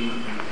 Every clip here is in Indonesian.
memberikan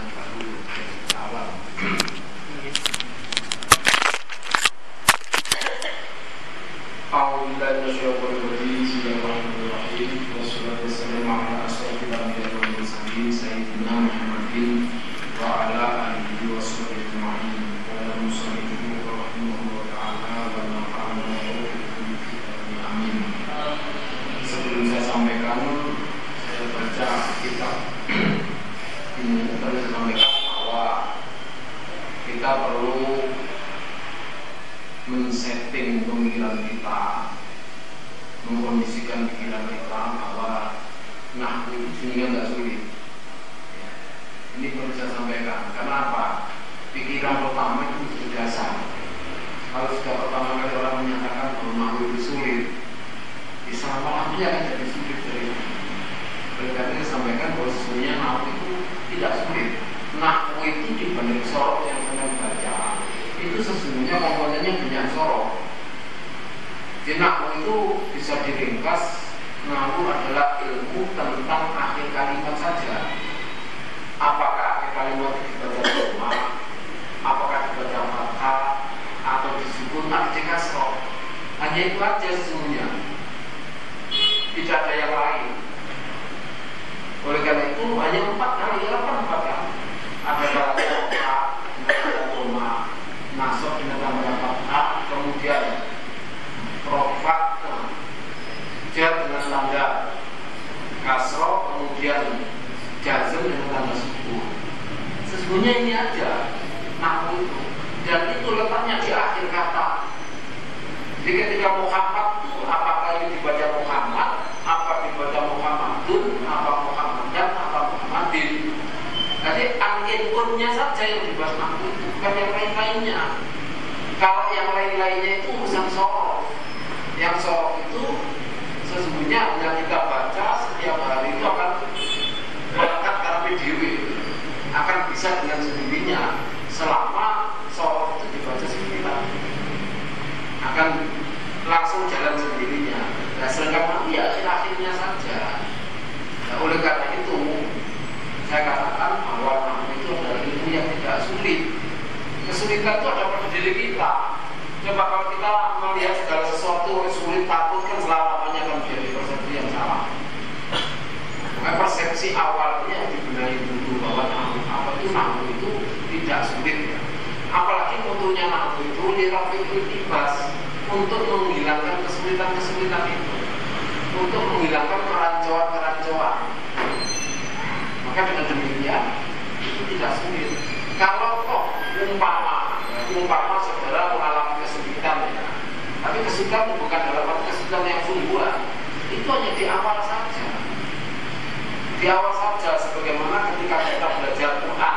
yang sorok itu sesungguhnya hanya kita baca setiap hari itu akan berangkat karena dewi akan bisa dengan sendirinya selama sorok itu dibaca sendiri akan langsung jalan sendirinya. Nah sedangkan nanti ya akhir-akhirnya saja. Nah, oleh karena itu saya katakan bahwa nahu itu adalah ilmu yang tidak sulit. Kesulitan itu ada pada diri kita coba kalau kita melihat sesuatu yang sulit takut kan selamanya akan menjadi persepsi yang salah Maka persepsi awalnya dibenahi dulu bahwa nahu apa itu nahu itu tidak sulit. Ya. apalagi mutunya nahu itu lirafil tibas untuk menghilangkan kesulitan-kesulitan itu. Untuk menghilangkan kerancuan-kerancuan. Maka dengan demikian itu tidak sulit. Kalau kok umpama umpama saudara mengalami kesulitan ya tapi kesulitan bukan dalam arti kesulitan yang sungguhan. Itu hanya di awal saja. Di awal saja sebagaimana ketika kita belajar Quran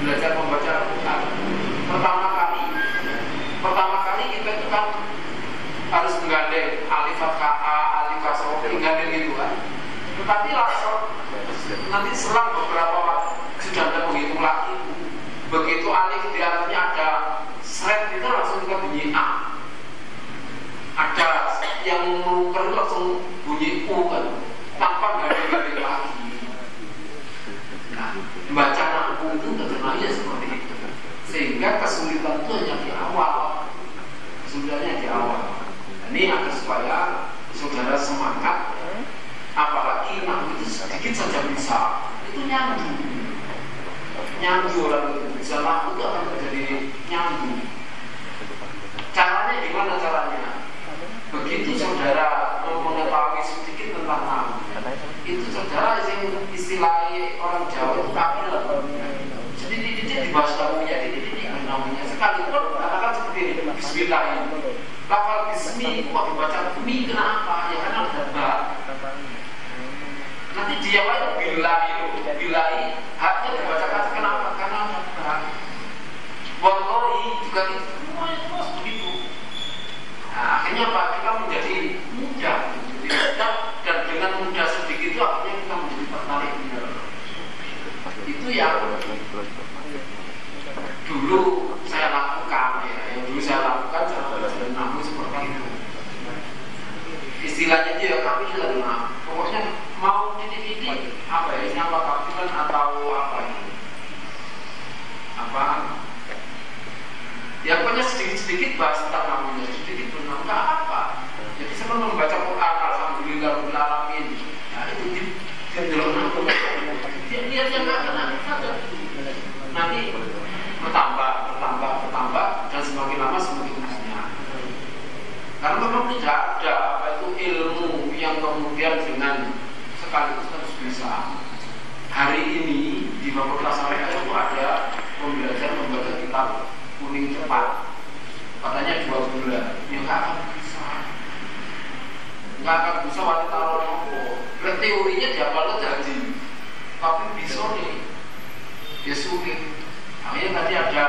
belajar membaca Quran pertama kali pertama kali kita itu kan harus menggandeng alif fathah alif kasroh menggandeng itu kan. Tetapi langsung nanti selang beberapa waktu sudah ada penghitung lagi. Begitu alif di atasnya ada seret itu langsung kita bunyi A yang menukar langsung bunyi U kan tanpa gandeng-gandeng lagi? Nah baca nahu itu terkenalnya seperti itu. Sehingga kesulitan itu hanya di awal. Kesulitannya di awal. Ini agar supaya saudara semangat apalagi nahu itu sedikit saja bisa itu nyambung. Nyambung orang itu. Bisa nahu itu akan menjadi nyambung. Caranya gimana caranya saudara mengetahui sedikit tentang nahu itu saudara istilahnya orang Jawa itu kafir jadi dididik di bahasa namunya dididik namanya sekalipun katakan seperti ini Bismillah lafal bismi kok dibaca mi kenapa ya karena ada ba nanti dia lain bilai bilai haknya dibaca dulu saya lakukan ya yang dulu saya lakukan saya belajar namun seperti itu istilahnya dia kami juga dengar pokoknya mau titik-titik apa ya siapa kapten atau apa ini apa ya pokoknya sedikit-sedikit bahas tentang namanya sedikit pun nggak apa jadi sebelum membaca Quran alhamdulillah alamin nah itu dia dia dia nggak kenal semakin lama semakin banyak. Karena memang tidak ada apa itu ilmu yang kemudian dengan sekaligus harus bisa. Hari ini di Fakultas Syariah itu ada pembelajaran membaca kitab kuning cepat. Katanya dua bulan. Ya akan bisa. Nggak akan bisa wanita nopo. Teorinya lo jadi tapi bisa nih. Ya sulit. Akhirnya tadi ada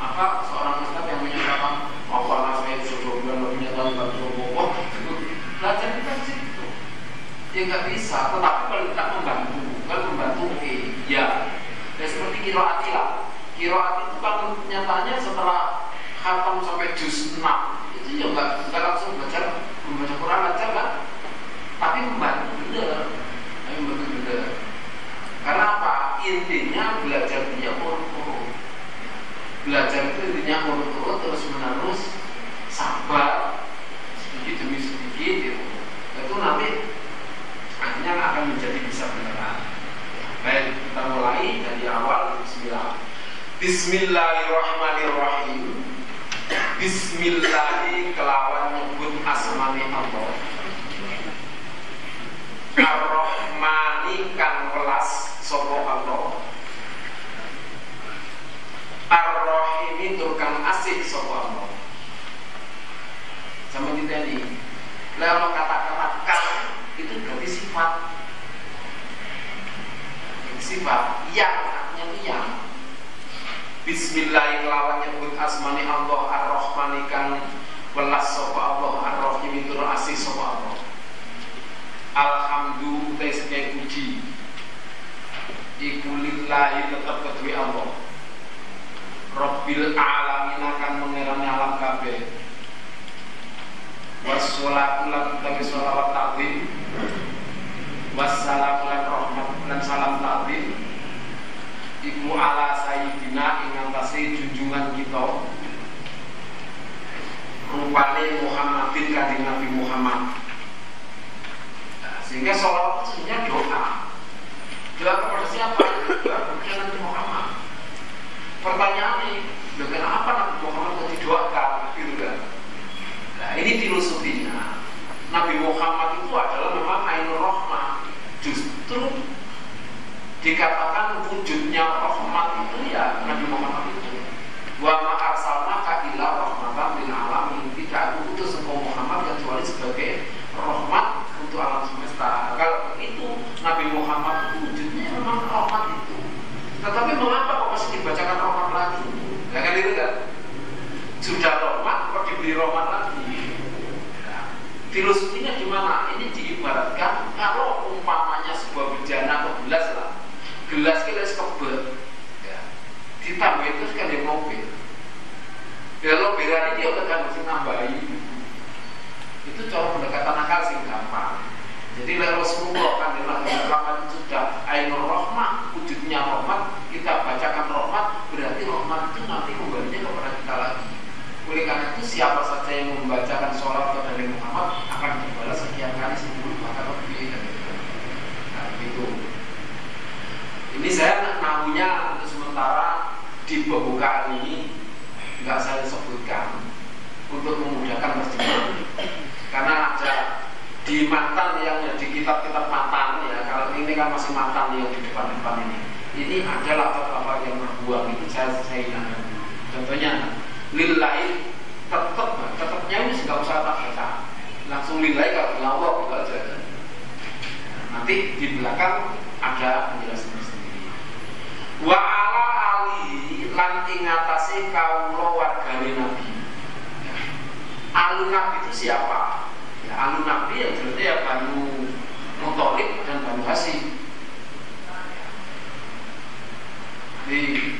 apa seorang ustaz yang menyatakan lah saya bulan lebih nyata nggak coba belajar kita situ. Ya nggak bisa. Tetapi kalau kita membantu. Kalau membantu oke ya ya seperti kiro atilah Kiroat itu kan nyatanya setelah khatam sampai juz 6 itu ya nggak nggak langsung baca membaca Quran aja kan? Tapi membantu bener. Tapi membantu bener. Karena apa? Intinya belajar itu belajar itu intinya urut-urut terus menerus sabar sedikit demi sedikit gitu itu nanti akhirnya akan menjadi bisa beneran baik kita mulai dari awal Bismillah Bismillahirrahmanirrahim Bismillahi kelawan nyebut asmani Allah Ar-Rahmani kan welas sopo Allah Ar-Rahimi turkan asik sopo Allah Sama kita ini Lalu kata-kata kan itu berarti sifat Sifat yang artinya yang Bismillah lawan nyebut asmani Allah Ar-Rahman ikan welas sapa Allah Ar-Rahim itu asih sapa Allah Alhamdulillah tes puji Iku lillahi tetap kedua Allah Rabbil alamin akan mengerani alam kabeh Wassalatu lan utawi sholawat ta'zim Wassalamu lan rahmat lan salam ta'zim Iku ala sayyidina ingatasi junjungan kita Rupane Muhammadin kanjeng Nabi Muhammad. Nah, Sehingga sholat sebenarnya doa. Doa kepada siapa? Doa kepada Nabi Muhammad. Pertanyaan ini Kenapa Nabi Muhammad mau didoakan? Gitu kan. Nah ini filosofinya. Nabi Muhammad itu adalah memang Ainur Rahmah. Justru dikatakan wujudnya rahmat itu ya Nabi Muhammad itu. Wa ma arsalnaka illa rahmatan lil alamin tidak aku utus engkau Muhammad kecuali sebagai rahmat untuk alam semesta kalau itu Nabi Muhammad itu wujudnya memang rahmat itu tetapi mengapa kok masih dibacakan rahmat lagi? Ya kan itu kan sudah rahmat kok diberi rahmat lagi? Nah, filosofinya gimana ini diibaratkan kalau umpamanya sebuah bejana atau gelas lah. Gelas kita kebet ya. ditambah itu sekali mobil. Ya lo berani dia udah kan mesti nambahi. Itu cara pendekatan akal sih gampang. Jadi Rasulullah kan dilakukan sudah ainur rahmah wujudnya rahmat kita bacakan rahmat berarti rahmat itu nanti kembalinya kepada kita lagi. Oleh karena itu siapa saja yang membacakan sholat kepada Muhammad akan dibalas sekian kali sebelum maka lebih dan nah, itu ini saya nahunya untuk sementara di pembukaan ini nggak saya sebutkan untuk memudahkan terjemahan karena ada di matan yang di kitab-kitab matan ya kalau ini kan masih matan yang di depan-depan ini ini ada lafaz yang berbuang itu saya saya ingat. Contohnya lillahi tetap tetapnya ini nggak usah tak baca. Langsung lillahi kalau ngawak gitu aja. Nanti di belakang ada penjelasan wa ala ali lan ing atase kawula wargane nabi. Alun nabi itu siapa? Ya, alun nabi yang berarti ya banu mutolik dan banu hasim di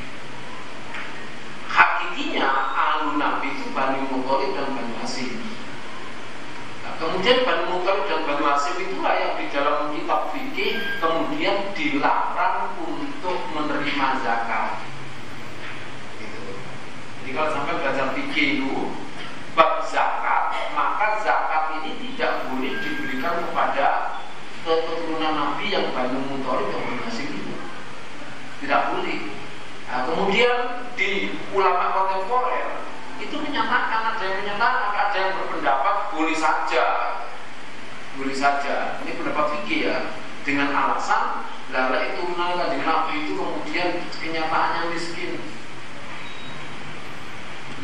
hakikinya alun nabi itu banu mutolik dan banu hasim nah, kemudian banu mutolik dan banu hasim itulah yang di dalam kitab fikih kemudian dilarang untuk menerima zakat gitu. jadi kalau sampai belajar fikih itu bab zakat, maka zakat ini tidak boleh diberikan kepada keturunan Nabi yang Bani Muthalib berhasil itu. Tidak boleh. Kemudian di ulama kontemporer itu menyatakan ada yang menyatakan ada yang berpendapat boleh saja. Boleh saja. Ini pendapat fikih ya. Dengan alasan lala itu menangkan di Nabi itu kemudian kenyataannya miskin.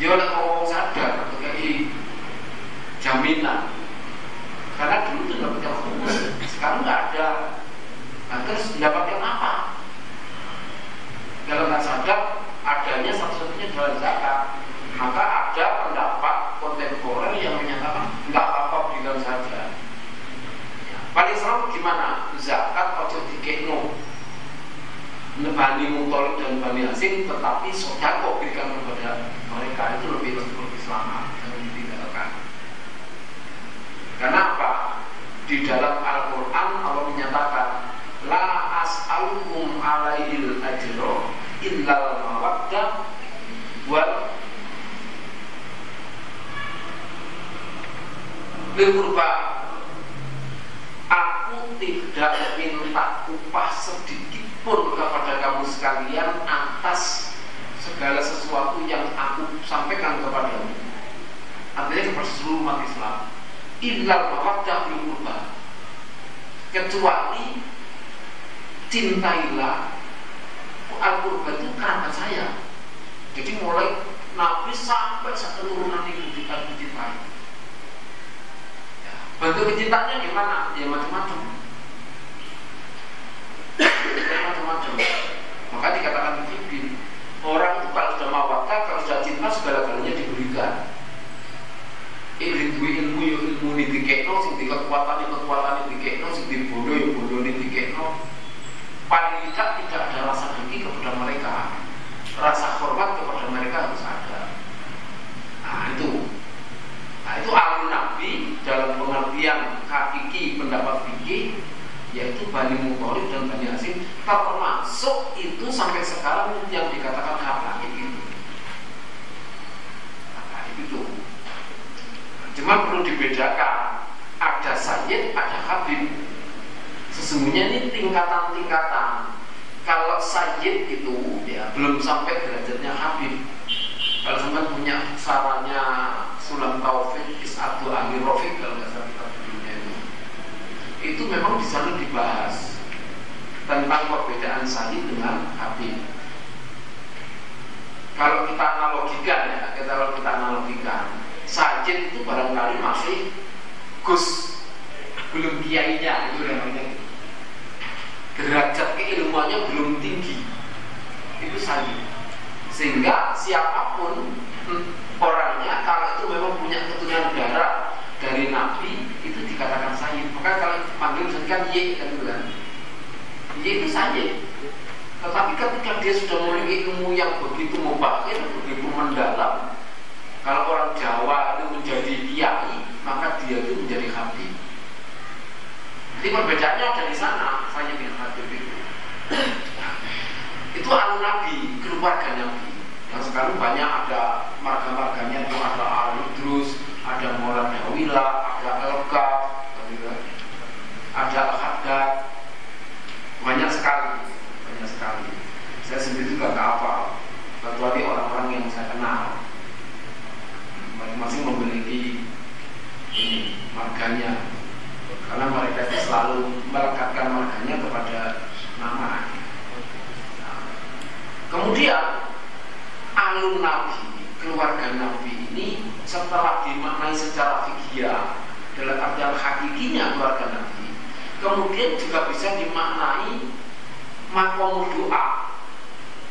Dia oleh orang sadar kayak jaminan. Karena dulu itu dapat yang khusus sekarang nggak ada. Nah, terus yang apa kalau nggak sadar adanya jual zakat maka ada pendapat kontemporer yang menyatakan nggak apa-apa berikan saja. Ya, paling selalu gimana? Zakat ojo dikekno. Bani Mutolib dan Bani Hasim tetapi sodako berikan kepada mereka itu lebih lebih selamat dan ditinggalkan. Karena apa? Di dalam Al-Quran Allah menyatakan la as'alukum alaihil ajro illal mawaddah Bilkurba Aku tidak minta upah sedikit pun kepada kamu sekalian atas segala sesuatu yang aku sampaikan kepadamu Artinya kepada seluruh umat Islam. Illal mawaddah bilkurba Kecuali Cintailah Al-Qurba itu kerabat saya. Jadi mulai Nabi sampai satu turunan ibu kita Bentuk kecintaannya gimana? Ya macam-macam. Ya macam-macam. Maka dikatakan begini, orang itu kalau sudah mawadah, kalau sudah cinta segala-galanya diberikan. Ilmu ilmu yo ilmu ini dikekno, sing kekuatan ini kekuatan ini dikekno, sing di bodoh yo bodoh ini dikekno. Paling tidak tidak ada rasa dengki kepada mereka, rasa hormat kepada mereka harus ada. Nah itu Nah itu alun Nabi dalam pendapat fikih yaitu Bani Muthalib dan Bani Hasim termasuk itu sampai sekarang yang dikatakan hak itu. Nah, itu. Cuma perlu dibedakan ada sayyid, ada habib. Sesungguhnya ini tingkatan-tingkatan. Kalau sayyid itu ya belum sampai derajatnya habib. Kalau sampai punya sarannya Sulam Taufik Is'adu Ahli Rofiq kalau nggak salah kitab dunia itu itu memang di sana dibahas tentang perbedaan sahih dengan habib kalau kita analogikan ya kita kalau kita analogikan sajid itu barangkali masih gus belum kiainya itu namanya. Derajat keilmuannya belum tinggi. Itu sajid. Sehingga siapa pun orangnya kalau itu memang punya keturunan darah dari Nabi itu dikatakan maka kalau panggil misalnya kan ye kan kan ye itu sayyid tetapi ketika dia sudah memiliki ilmu yang begitu mubakir begitu mendalam kalau orang Jawa itu menjadi kiai maka dia itu menjadi habib jadi perbedaannya ada di sana saya bin habib itu. Itu alun nabi keluarga nabi. Yang sekarang banyak ada marga-marganya itu ada Al-Idrus, ada Maulana Wila, ada Al-Haddad banyak sekali banyak sekali. Saya sendiri juga nggak apa kecuali orang-orang yang saya kenal. Masing-masing memiliki ini marganya. Karena mereka itu selalu melekatkan marganya kepada nama. Nah, kemudian alun nabi keluarga Nabi ini setelah dimaknai secara fikih dalam artian hakikinya keluarga Nabi kemudian juga bisa dimaknai makom doa.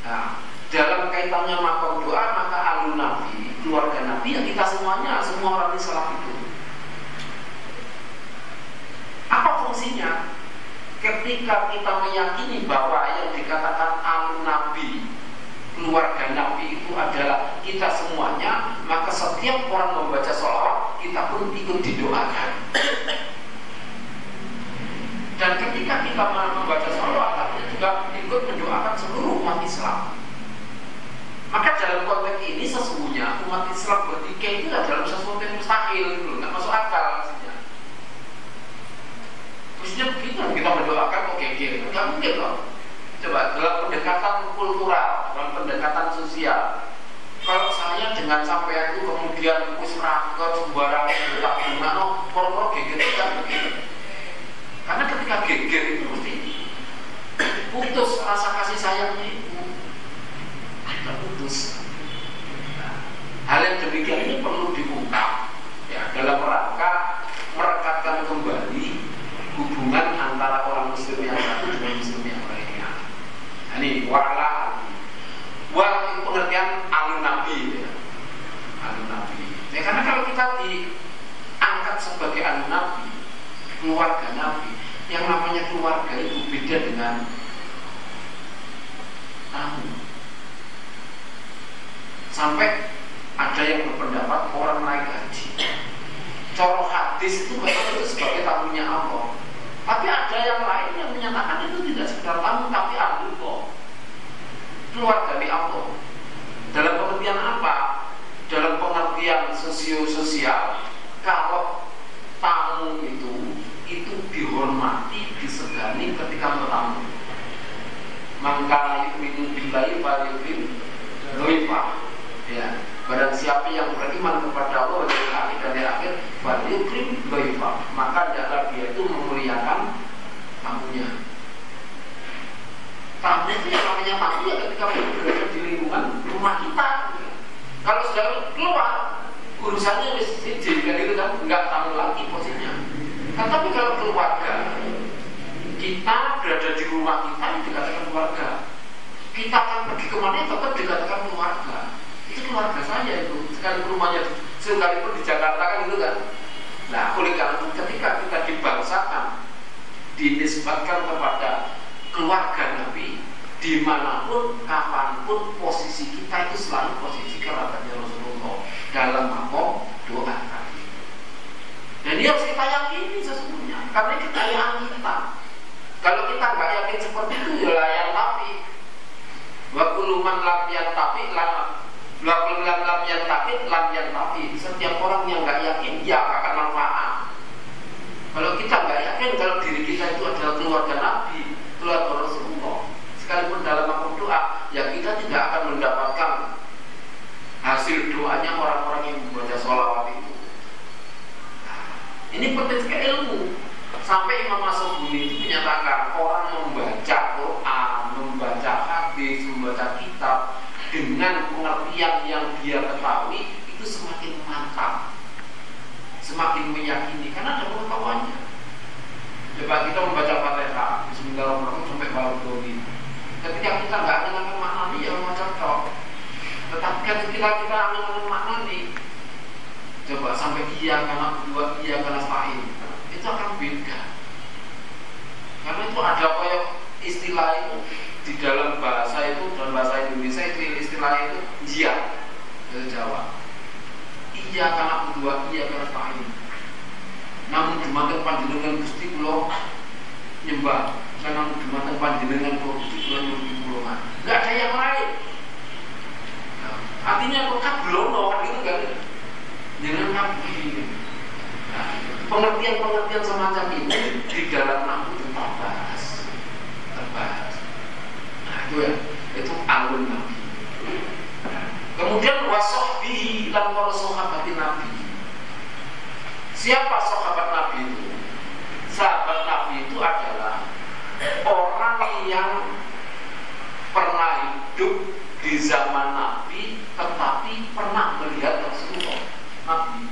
Nah, dalam kaitannya makom doa maka alun Nabi keluarga Nabi yang kita semuanya semua orang Islam itu. Apa fungsinya? Ketika kita meyakini bahwa yang dikatakan alun Nabi keluarga Nabi itu adalah kita semuanya maka setiap orang membaca sholawat kita pun ikut didoakan dan ketika kita membaca sholawat kita juga ikut mendoakan seluruh umat Islam Maka dalam konteks ini sesungguhnya umat Bertikai itu dalam sesuatu yang mustahil gitu, nggak masuk akal maksudnya. Mestinya begitu kita mendoakan kok geger, nggak mungkin loh. Coba dalam pendekatan kultural, dalam pendekatan sosial, kalau saya dengan sampai itu kemudian wis raket sembarang tak bunga no koro geger itu kan begitu karena ketika geger itu mesti putus rasa kasih sayangnya itu ada putus nah, hal yang demikian ini perlu diungkap ya dalam rangka merekatkan kembali hubungan antara orang muslim yang satu dengan muslim yang lainnya. Nah, ini wala wal pengertian alun nabi ya. alun nabi ya, karena kalau kita diangkat sebagai alun nabi keluarga nabi yang namanya keluarga itu beda dengan tamu. Sampai ada yang berpendapat orang naik haji. Coro hadis itu betul itu sebagai tamunya Allah. Tapi ada yang lain yang menyatakan itu tidak sekedar tamu tapi ahli kok. Keluar dari Allah. Dalam pengertian apa? dalam pengertian sosio-sosial kalau tamu itu itu dihormati, disegani ketika bertamu. Maka itu billahi faliyukrim loifa ya Barang siapa yang beriman kepada Allah dan hari dan akhir faliyukrim loifa maka adalah dia itu memuliakan tamunya. Tamu itu yang namanya tamu ya ketika berada di lingkungan rumah kita. Kalau sudah keluar urusannya wis siji kan itu kan nggak tamu lagi posisinya. Nah, tapi kalau keluarga kita berada di rumah kita dikatakan keluarga. Kita akan pergi ke mana tetap dikatakan keluarga keluarga saya itu sekali rumahnya sekalipun di Jakarta kan itu kan nah oleh karena itu ketika kita dibangsakan dinisbatkan kepada keluarga Nabi di mana pun, kapan pun posisi kita itu selalu posisi kerabatnya Rasulullah dalam makom doa tadi. Dan ini harus kita yakini sesungguhnya karena kita yang kita. Kalau kita nggak yakin seperti itu ya layan tapi. Wakuluman lam yang tapi lama Wakuluman lam yang tapi lam yang tapi Setiap orang yang nggak yakin ya akan manfaat. Kalau kita nggak yakin kalau diri kita itu adalah keluarga Nabi keluarga Rasulullah sekalipun dalam makom doa ya kita tidak akan mendapatkan hasil doanya orang-orang yang membaca sholawat itu. Ini penting sekali ilmu sampai Imam Masubuni itu menyatakan orang membaca Quran membaca hadis membaca kitab dengan pengertian yang dia ketahui itu semakin mantap semakin meyakini. Karena ada pengetahuannya. Coba kita membaca Fatihah. Bismillahirrahmanirrahim sampai bawah doli. Ketika kita nggak mengenal maknanya ya macam cocok. Tetapi ketika kita mengenal maknanya Coba sampai iya karena dua iya karena stain Itu akan beda. Karena itu ada kayak istilah itu Di dalam bahasa itu Dalam bahasa Indonesia itu istilah itu Iya Dari Jawa Iya karena dua iya stain namun dumateng panjenengan Gusti kula nyembah. Namun dumateng panjenengan kula Gusti kula nyuwun pitulungan enggak ada yang lain. Artinya kok kan gitu kan jangan kabur nah, pengertian-pengertian semacam ini di dalam nahu terbahas. Terbahas. Nah itu ya itu alun nabi. Kemudian wasohbi lan para sahabat nabi Siapa sahabat Nabi itu? Sahabat Nabi itu adalah orang yang pernah hidup di zaman Nabi tetapi pernah melihat Rasulullah Nabi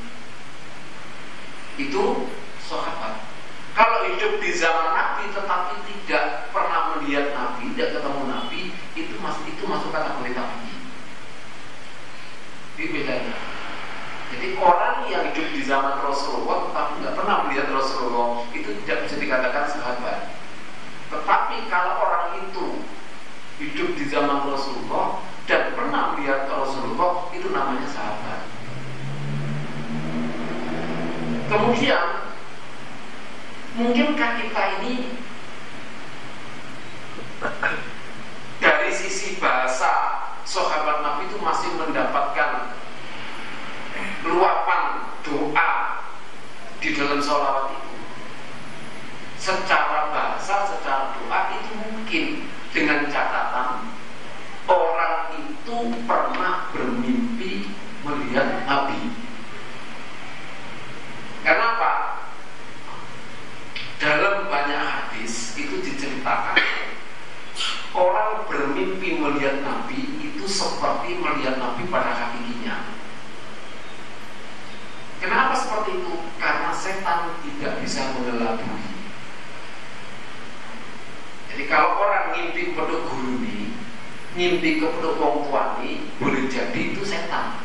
itu sahabat kalau hidup di zaman Nabi tetapi tidak pernah melihat Nabi tidak ketemu Nabi itu masuk itu masuk kategori Nabi ini bedanya jadi orang yang hidup zaman Rasulullah tapi nggak pernah melihat Rasulullah itu tidak bisa dikatakan sahabat. Tetapi kalau orang itu hidup di zaman Rasulullah dan pernah melihat Rasulullah itu namanya sahabat. Kemudian mungkinkah kita ini dari sisi bahasa sahabat Nabi itu masih mendapatkan luapan doa di dalam sholawat itu secara bahasa, secara doa itu mungkin dengan catatan orang itu pernah bermimpi melihat Nabi karena apa? dalam banyak hadis itu diceritakan orang bermimpi melihat Nabi itu seperti melihat Nabi pada hakikinya. Kenapa seperti itu? Karena setan tidak bisa mengelabui. Jadi kalau orang ngimpi kepada guru ini, ngimpi kepada wong tua ini, boleh jadi itu setan.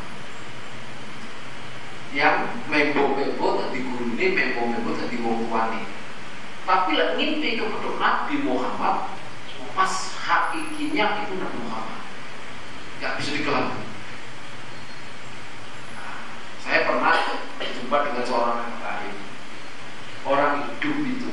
Yang membo-membo tadi guru ini, membo-membo tadi wong tua ini. Tapi lah ngimpi kepada Nabi Muhammad Pas hakikinya itu Nabi Muhammad Gak bisa dikelabui nah, Saya pernah berjumpa dengan seorang yang Orang hidup itu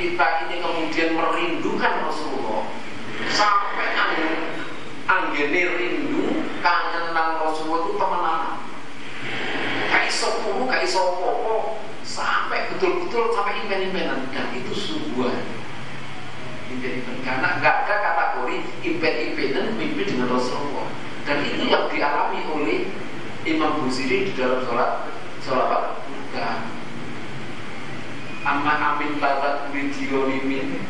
kita ini kemudian merindukan Rasulullah. Sampai anggene rindu kangen nang Rasulullah itu temenan. Gak iso gak iso sampai betul-betul sampai impen-impenan dan itu sebuah impen-impen karena gak ada kategori impen-impenan mimpi dengan Rasulullah. Dan itu yang dialami oleh Imam Busiri di dalam sholat sholat bukan Amma amin video limin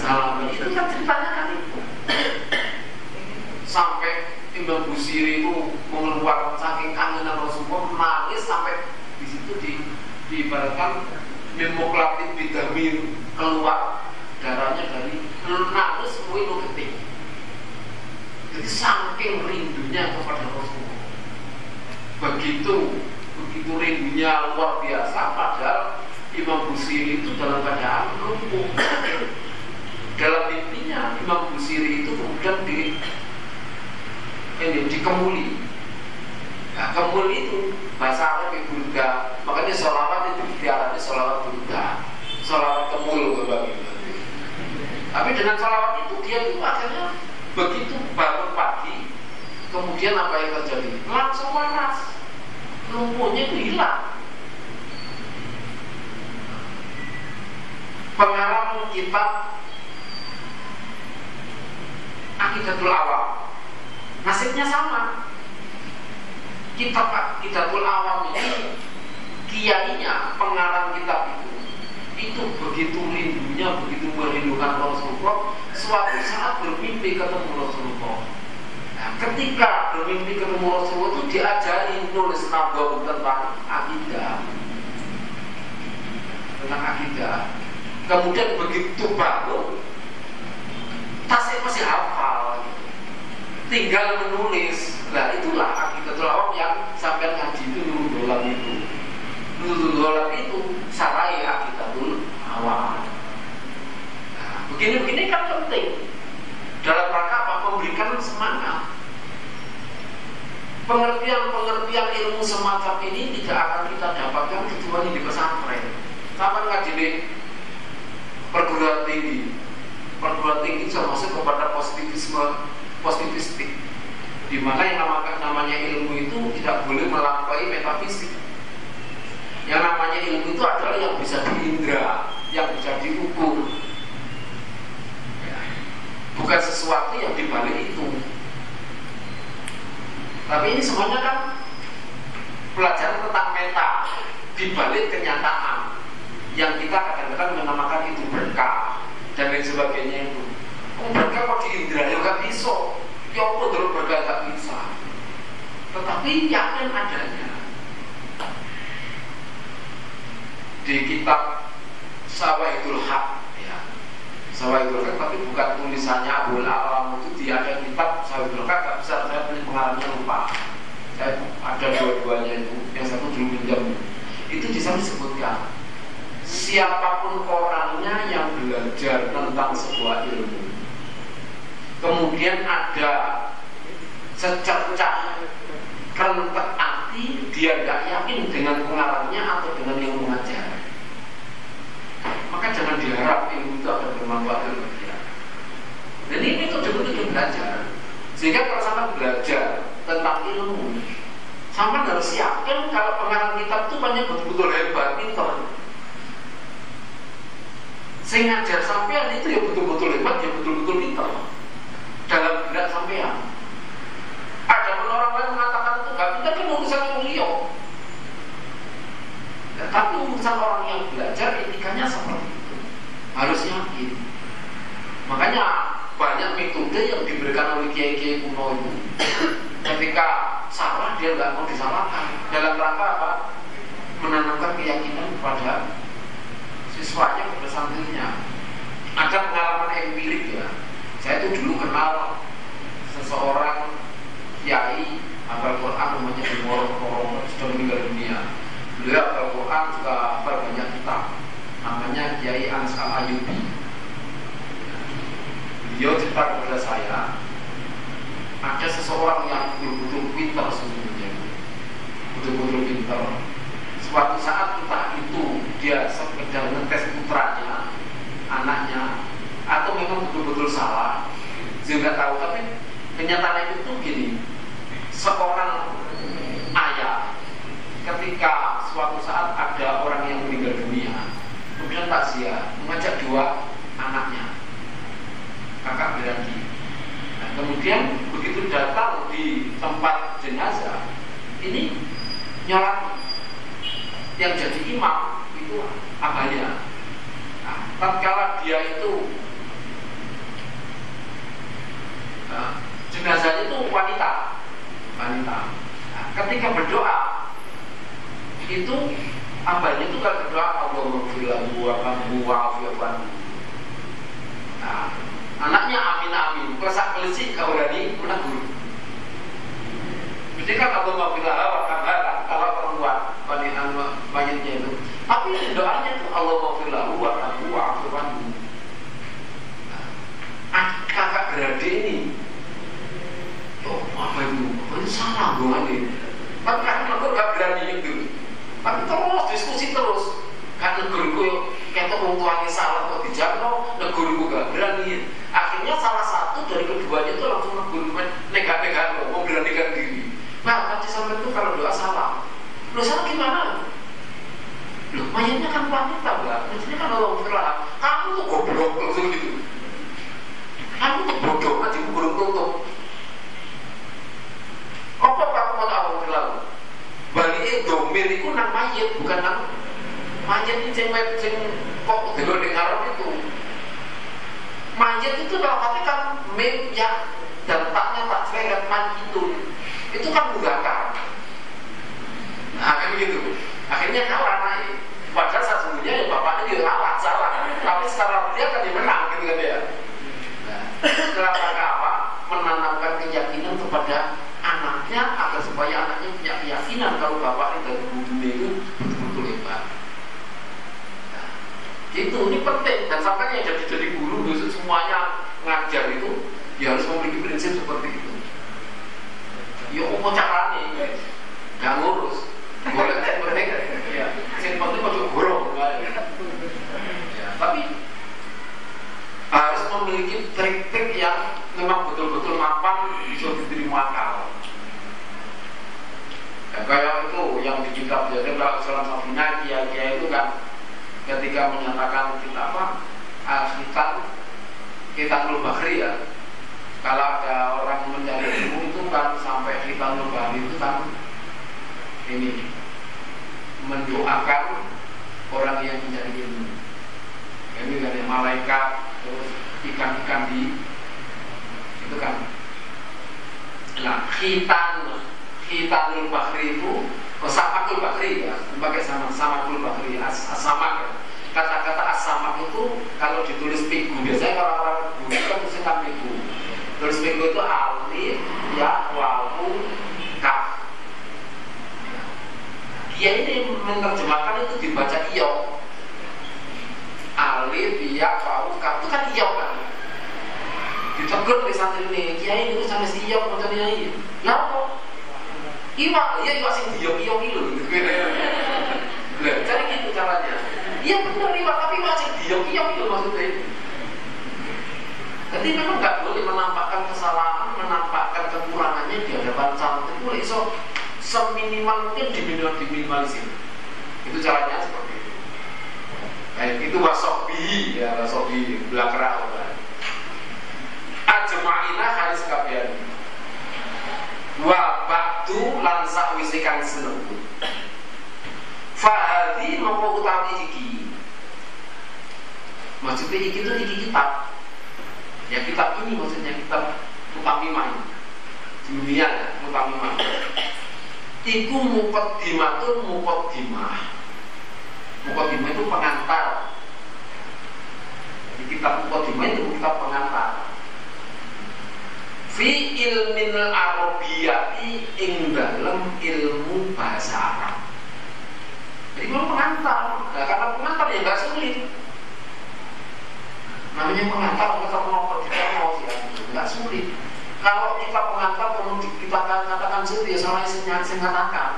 salam itu kan ceritanya kali sampai Imam Busiri itu mengeluarkan saking kangenan Rasulullah nangis sampai di situ di diibaratkan memoklatif bidamir keluar darahnya dari nangis lo ketik. Jadi saking rindunya kepada Rasulullah. Begitu begitu rindunya luar biasa padahal Imam Busiri itu dalam keadaan lumpuh dalam mimpinya Imam Busiri itu kemudian di ini dikemuli nah, kemuli itu bahasa Arab itu makanya sholawat itu diarani sholawat Buddha sholawat kemul begitu tapi dengan sholawat itu dia itu akhirnya begitu bangun pagi kemudian apa yang terjadi? Langsung panas. Lumpuhnya itu hilang pengarang kitab akidatul awam nasibnya sama kitab Kitabul Awam ini kiainya pengarang kitab itu itu begitu rindunya, begitu merindukan Rasulullah, suatu saat bermimpi ketemu Rasulullah. Nah, ketika bermimpi ketemu Rasulullah itu diajari nulis nabawi tentang akidah, tentang akidah. Kemudian begitu bangun, tasnya masih hafal, tinggal menulis. Nah itulah akidah awam yang sampai ngaji itu nurul dolar itu. Nurul dolar itu sarai akidatul awam. Nah, begini-begini kan penting dalam rangka apa? Memberikan semangat. Pengertian-pengertian ilmu semacam ini tidak akan kita dapatkan kecuali di pesantren. Kapan ngaji perguruan tinggi? Perguruan tinggi termasuk kepada positivisme positivistik. Di mana yang namanya ilmu itu tidak boleh melampaui metafisik. Yang namanya ilmu itu adalah yang bisa diindra, yang bisa diukur, bukan sesuatu yang dibalik itu. Tapi ini semuanya kan pelajaran tentang meta. Dibalik kenyataan yang kita kadang-kadang menamakan itu dan lain sebagainya itu oh, berkah kok diindra ya gak bisa. Ya apa dulu berkah gak bisa. Tetapi yakin adanya. Di kitab Sawahidul Haq Sawahidul Haq tapi bukan tulisannya Abu Alam. Itu dia ada kitab Sawahidul Haq gak bisa. Saya punya pengarangnya lupa. Saya ada dua-duanya itu yang satu dulu pinjam. Itu di disebutkan siapa pun orangnya yang belajar tentang sebuah ilmu kemudian ada secercah kerentek hati dia gak yakin dengan pengarangnya atau dengan yang mengajar maka jangan diharap ilmu itu akan bermanfaat bagi dia. Dan ini betul-betul belajar. Sehingga kalau sampai belajar tentang ilmu, sampai harus yakin kalau pengarang kitab itu banyak betul-betul hebat, pintar. Saya ngajar sampean itu ya betul-betul hebat, ya betul-betul pintar dalam benak sampean. Ada orang lain mengatakan itu gak pintar kan urusan beliau. Ya, tapi urusan orang yang belajar etikanya seperti itu. Harus yakin. Makanya banyak metode yang diberikan oleh kiai-kiai kuno itu. Ketika salah dia nggak mau disalahkan. Dalam rangka apa? Menanamkan keyakinan kepada siswanya kepada santrinya ada pengalaman empirik ya. Saya itu dulu kenal seseorang kiai hafal Quran namanya Umar Korong sudah meninggal dunia. Beliau hafal Quran juga hafal banyak kitab. Namanya Kiai Anas Al Ayubi. Beliau cerita kepada saya ada seseorang yang betul-betul pintar sesungguhnya betul-betul pintar. Suatu saat entah itu dia sekedar ngetes putranya anaknya atau memang betul-betul salah saya nggak tahu. Tapi kenyataan itu gini seorang ayah ketika suatu saat ada orang yang meninggal dunia kemudian takziah mengajak dua anaknya kakak beradik nah, kemudian begitu datang di tempat jenazah ini nyolat yang jadi imam itu abahnya nah, tatkala dia itu nah, jenazahnya itu wanita wanita nah, ketika berdoa itu abahnya itu kan berdoa Allah maghfirlahu wa kamu wa Nah, anaknya amin amin, kesak kelisi kau berani menegur. Jadi kan Allah maghfirlahu wa kalau perempuan wanita mayatnya itu. Tapi doanya itu Allah maghfirlahu wa kamu wa Nah, kakak beradik ini Oh, apa itu? Ini salah ini. Tapi kan aku gak berani itu tapi terus diskusi terus kan negeriku kayak orang tuanya salah kok dijawab negeriku gak berani akhirnya salah satu dari keduanya itu langsung negur negat-negat mau beranikan diri nah nanti sampai itu kalau doa salah lo salah gimana Loh, mayatnya kan wanita enggak? Maksudnya kan Allah firlah Kamu tuh goblok langsung gitu Kamu tuh bodoh, ngaji burung tutup Apa kamu mau tahu firlah? Bali domir itu nang mayit bukan nang Mayat itu sing sing kok delok ning ngarep itu. Mayat itu dalam arti kan mim ya dan taknya tak seret itu. Itu kan mudakar. Nah, kan begitu. Akhirnya kalah sesungguhnya ya kalah, salah. Tapi sekarang dia kan dimenang gitu kan ya. Nah, kenapa apa? Menanamkan keyakinan kepada anaknya agar supaya anaknya punya keyakinan kalau bapak itu dunia itu betul-betul hebat. Itu ini penting dan sampai yang jadi jadi guru semuanya ngajar itu dia harus memiliki prinsip seperti itu. Ya mau caranya, nggak ngurus, boleh penting, ya, yang penting mau tapi harus memiliki trik-trik yang memang betul-betul mapan bisa diterima akal. Ya, kayak itu yang di kitab jadi kalau selama Madinah kia-kia itu kan ketika menyatakan kita apa? Kita kita bahri ya. Kalau ada orang mencari ilmu itu kan sampai kita bahri itu kan ini mendoakan orang yang mencari ilmu. Ini yang malaikat terus ikan-ikan di itu kan. Nah khitan Khitanul Bahri itu oh, Samakul Bahri ya pakai sama Samakul Bahri as, Asamak ya. kata-kata Asamak itu kalau ditulis pigu biasanya kalau orang guru kan mesti pigu tulis pigu itu alif ya wawu dia ini menerjemahkan itu dibaca iyo alif ya wawu kaf itu kan iyo kan? Ditegur di santri ini. Kiai itu sampai si iyo macam ini lah Iwak, iya iwak sing diok-iok itu Lah, cari gitu caranya. Iya benar iwak, tapi iwak sing diok-iok itu maksudnya. Jadi memang nggak boleh menampakkan kesalahan, menampakkan kekurangannya di hadapan santri. Boleh so seminimal mungkin diminimal diminimalisir. Itu caranya seperti itu. Baik, itu wasobi. Ya wasobi belakang Ajma'ina haris kabiani wa ba'du lan sakwise kang fahadi mongko utawi iki. Maksudnya iki itu iki kitab. Ya kitab ini maksudnya kitab mutamimah dunia mutamimah iku muqaddimatun muqaddimah muqaddimah itu pengantar di kitab muqaddimah itu kitab pengantar fi ilmin arabiyati ing dalam ilmu bahasa Arab. Jadi belum pengantar, nah, karena pengantar ya nggak sulit. Namanya pengantar kita mau kita mau ya nggak sulit. Kalau kita pengantar kemudian kita katakan sulit ya salah yang saya katakan.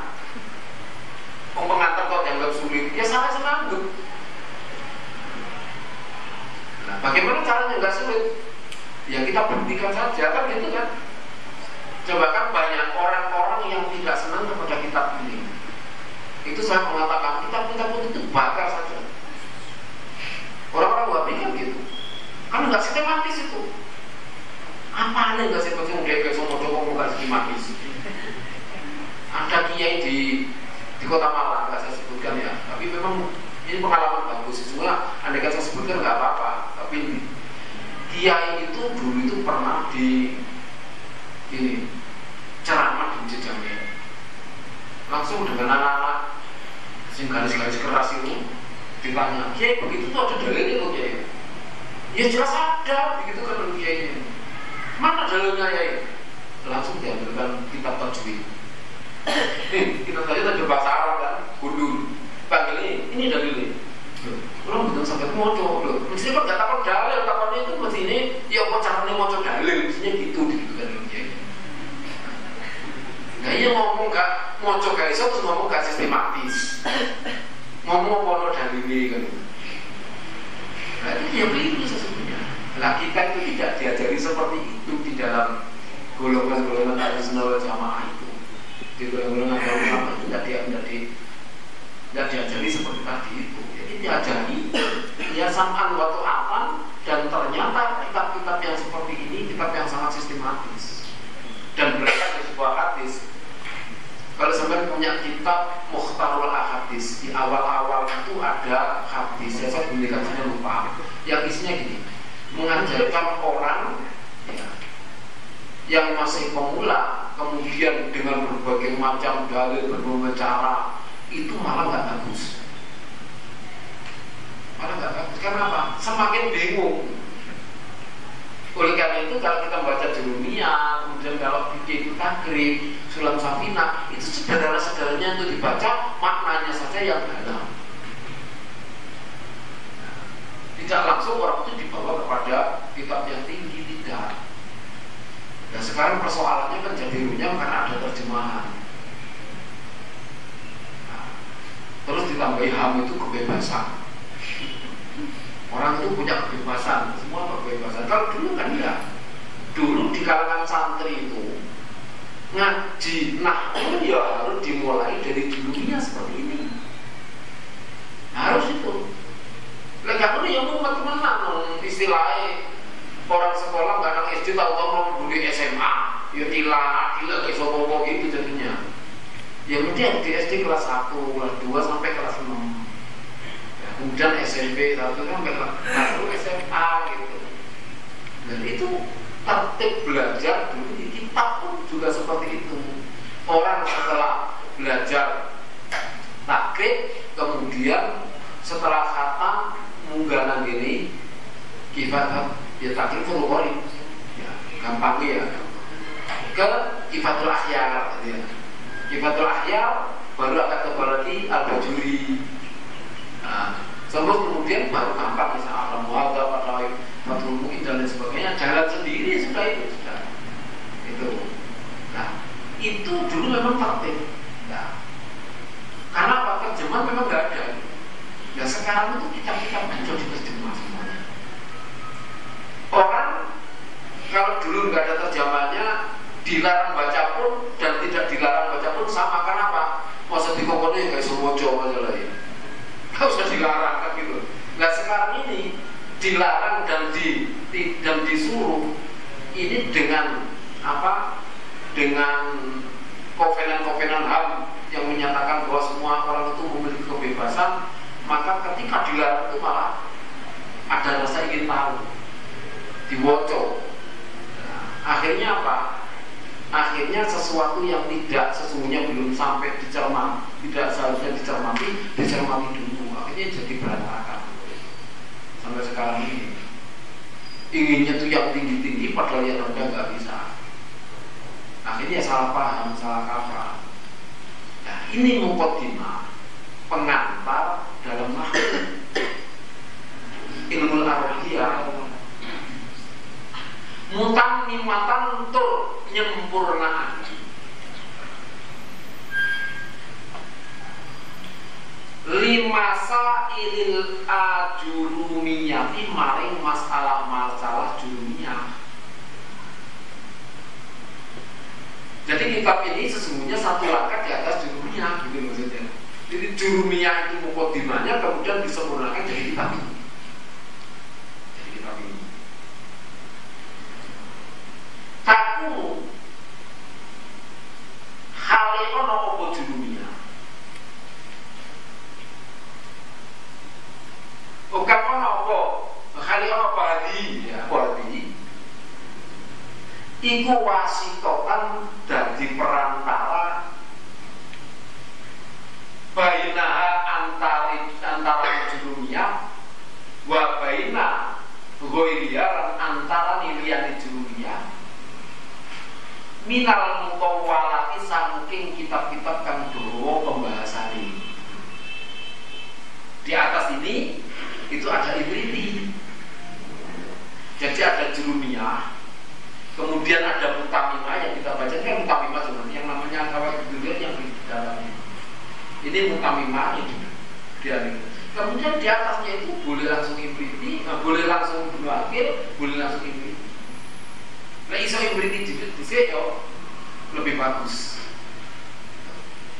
Oh, pengantar kok dianggap sulit, ya salah saya nganggap. Nah, bagaimana caranya nggak sulit? ya kita berhentikan saja kan gitu kan? Coba kan banyak orang-orang yang tidak senang kepada kitab ini. Itu saya mengatakan kitab-kitab itu bakar saja. Orang-orang wahabi kan gitu. Kan nggak sistematis itu. Apa nih nggak seperti yang dia semua dong nggak sistematis ada kiai di di kota Malang nggak saya sebutkan ya. Tapi memang ini pengalaman bagus. Semua andai kan saya sebutkan nggak apa-apa. Tapi kiai itu dulu itu pernah di ini ceramah di jejangnya. Langsung dengan anak-anak garis-garis keras itu ditanya kiai begitu tuh ada dalilnya kok kiai? Ya jelas ada begitu kan kiai. Mana dalilnya ya langsung diambilkan kitab tajwid kita saja tadi bahasa Arab kan kundur panggil ini dalilnya Orang bukan sampai moco loh. Mesti kan gak takut dalil, takutnya itu mesti ini ya apa caranya moco dalil, mestinya gitu gitu kan ya. Nah iya ngomong gak moco gak iso terus ngomong gak sistematis. ngomong apa lo dalilnya kan. Nah itu ya itu sesungguhnya. Nah kita itu tidak diajari seperti itu di dalam golongan-golongan tradisional jamaah Di golongan-golongan jamaah itu tidak tidak tidak diajari seperti tadi itu. Diajari ya sam'an waktu apa dan ternyata kitab-kitab yang seperti ini kitab yang sangat sistematis. Dan mereka di sebuah hadis. Kalau sampai punya kitab Mukhtarul Ahadis di awal-awal itu ada hadis. Saya belum dikasihnya lupa. Yang isinya gini mengajarkan orang ya, yang masih pemula kemudian dengan berbagai macam dalil berbagai cara itu malah nggak bagus malah nggak bagus kenapa semakin bingung oleh karena itu kalau kita baca jurumia, kemudian kalau bikin itu takrib, sulam safina, itu sederhana-sederhananya untuk dibaca, maknanya saja yang dalam. Tidak langsung orang itu dibawa kepada kitab yang tinggi. Dan sekarang persoalannya kan jadi runyam karena ada terjemahan. Nah, terus ditambahi ham itu kebebasan Orang itu punya kebebasan, semua kebebasan. Kalau dulu kan enggak. Dulu di kalangan santri itu ngaji nah itu ya harus dimulai dari dulunya seperti ini. Harus itu. Lega pun ya mau teman-teman istilahnya orang sekolah nggak anak SD tahu tahu mau beli SMA ya tila tila kayak sopo gitu jadinya ya mungkin di SD kelas 1, kelas 2 sampai kelas 6 kemudian SMP satu kan masuk SMA gitu. Dan itu tertib belajar dulu di kitab pun juga seperti itu. Orang setelah belajar takrib kemudian setelah kata munggah gini kifat ya takrib furuqori ya gampang ya. Ke kifatul ahyar ya. Kifatul ahyar baru akan kembali lagi al-bajuri nah, kemudian baru gampang misalnya alam muhadab, atau fatul mu'in dan lain sebagainya jalan sendiri sudah itu sudah itu. Nah itu dulu memang tertib. Nah, karena apa terjemahan memang nggak ada. Nah sekarang itu kitab-kitab muncul diterjemah semuanya. Orang kalau dulu nggak ada terjemahnya dilarang baca pun dan tidak dilarang baca kenapa? Masa di ya kayak semua coba aja lah ya nggak usah dilarang kan gitu. Nah sekarang ini dilarang dan di, di dan disuruh ini dengan apa? Dengan kovenan-kovenan HAM yang menyatakan bahwa semua orang itu memiliki kebebasan maka ketika dilarang itu malah ada rasa ingin tahu. Diwocok nah, akhirnya apa akhirnya sesuatu yang tidak sesungguhnya belum sampai dicermati tidak seharusnya dicermati dicermati dulu. Akhirnya jadi berantakan sampai sekarang ini. Inginnya tuh yang tinggi-tinggi padahal yang rendah nggak bisa. Akhirnya salah paham salah kaprah. Nah ini mukotima pengantar dalam makhluk. Ilmu arahiyah mutan nimatan untuk nyempurnaan lima sailil ajurumiyati maring masalah masalah jurumiyah. Jadi kitab ini sesungguhnya satu langkah di atas jurumiyah gitu maksudnya. Jadi jurumiyah itu mukodimanya kemudian disempurnakan jadi kitab ini jadi kitab ini kaku hal yang ono jurumiyah Bukan ono apa? Kali ono apa hadi ya, hadi. Iku wasitotan dadi perantara bainaha antari antara dunia wa ghoiriya antara nilian dunia minal mutawalati saking kitab-kitab kang dawa pembahasan ini. Di atas ini itu ada ibriti. Jadi ada jurumiyah. Kemudian ada mutamimah yang kita baca. Kan mutamimah cuma yang namanya kawat dunia yang di dalamnya ini. Mutamimah ini. Dia kemudian di atasnya itu boleh langsung ibriti nah, boleh langsung akhir boleh langsung ibriti Nah iso yang berhenti di sini yo lebih bagus.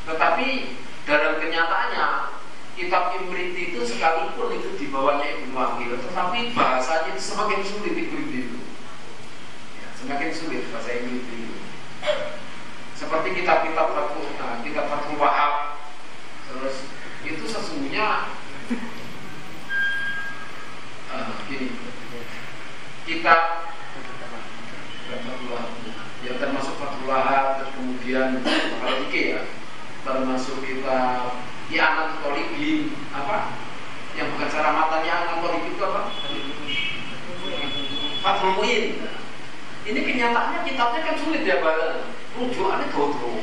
Tetapi dalam kenyataannya kitab Ibridi itu sekalipun itu dibawanya Ibnu Akil, tetapi bahasanya itu semakin sulit Ibridi itu. Ya, semakin sulit bahasa Ibridi itu. Seperti kitab-kitab Fathul, nah, eh, kitab Fathul Wahab, terus itu sesungguhnya uh, gini, kita ya termasuk Fathul Wahab kemudian kalau dike ya termasuk kita ya anak kolibin apa? Yang bukan cara matanya anak kolibin itu apa? Fathul Muin ini kenyataannya kitabnya kan sulit ya Pak rujukannya dodro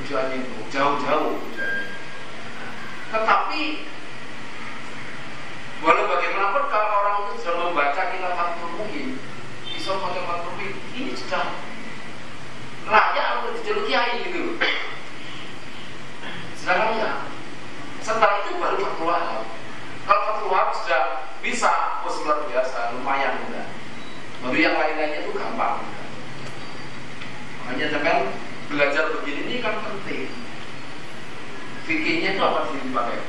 rujukannya itu jauh-jauh tetapi walau bagaimanapun kalau orang itu sudah membaca kitab Fathul Muin Fathul Muin ini sudah layak untuk dijuluki kiai gitu. Sedangkan ya setelah itu baru Wahab kalau Wahab sudah bisa oh luar biasa lumayan mudah baru yang lain-lainnya itu gampang makanya jangan belajar begini ini kan penting. Fikirnya itu apa sih dipakai?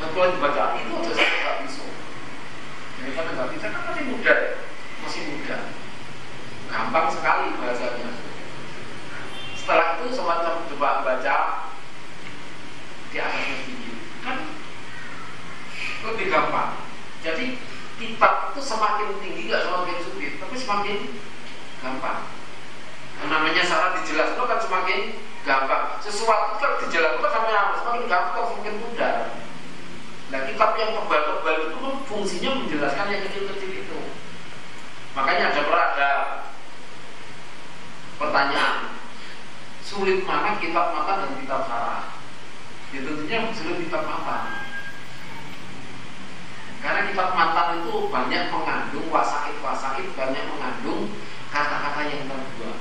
Kalau dibaca itu aja nggak bisa jadi kalau nggak bisa kan masih muda muda gampang sekali bahasanya. Setelah itu semacam coba baca di atasnya sedikit kan lebih gampang. Jadi kitab itu semakin tinggi gak semakin sulit tapi semakin gampang. Namanya syarat dijelaskan kan semakin gampang. Sesuatu kalau dijelaskan sampai apa? Semakin gampang semakin mudah? Nah kitab yang tebal-tebal itu kan fungsinya menjelaskan yang kecil-kecil itu. Makanya ada pernah ada pertanyaan. Sulit mana kitab mata dan kitab sarah ya tentunya sulit kitab mata. Karena kitab matan itu banyak mengandung wasaid-wasaid banyak mengandung kata-kata yang terbuang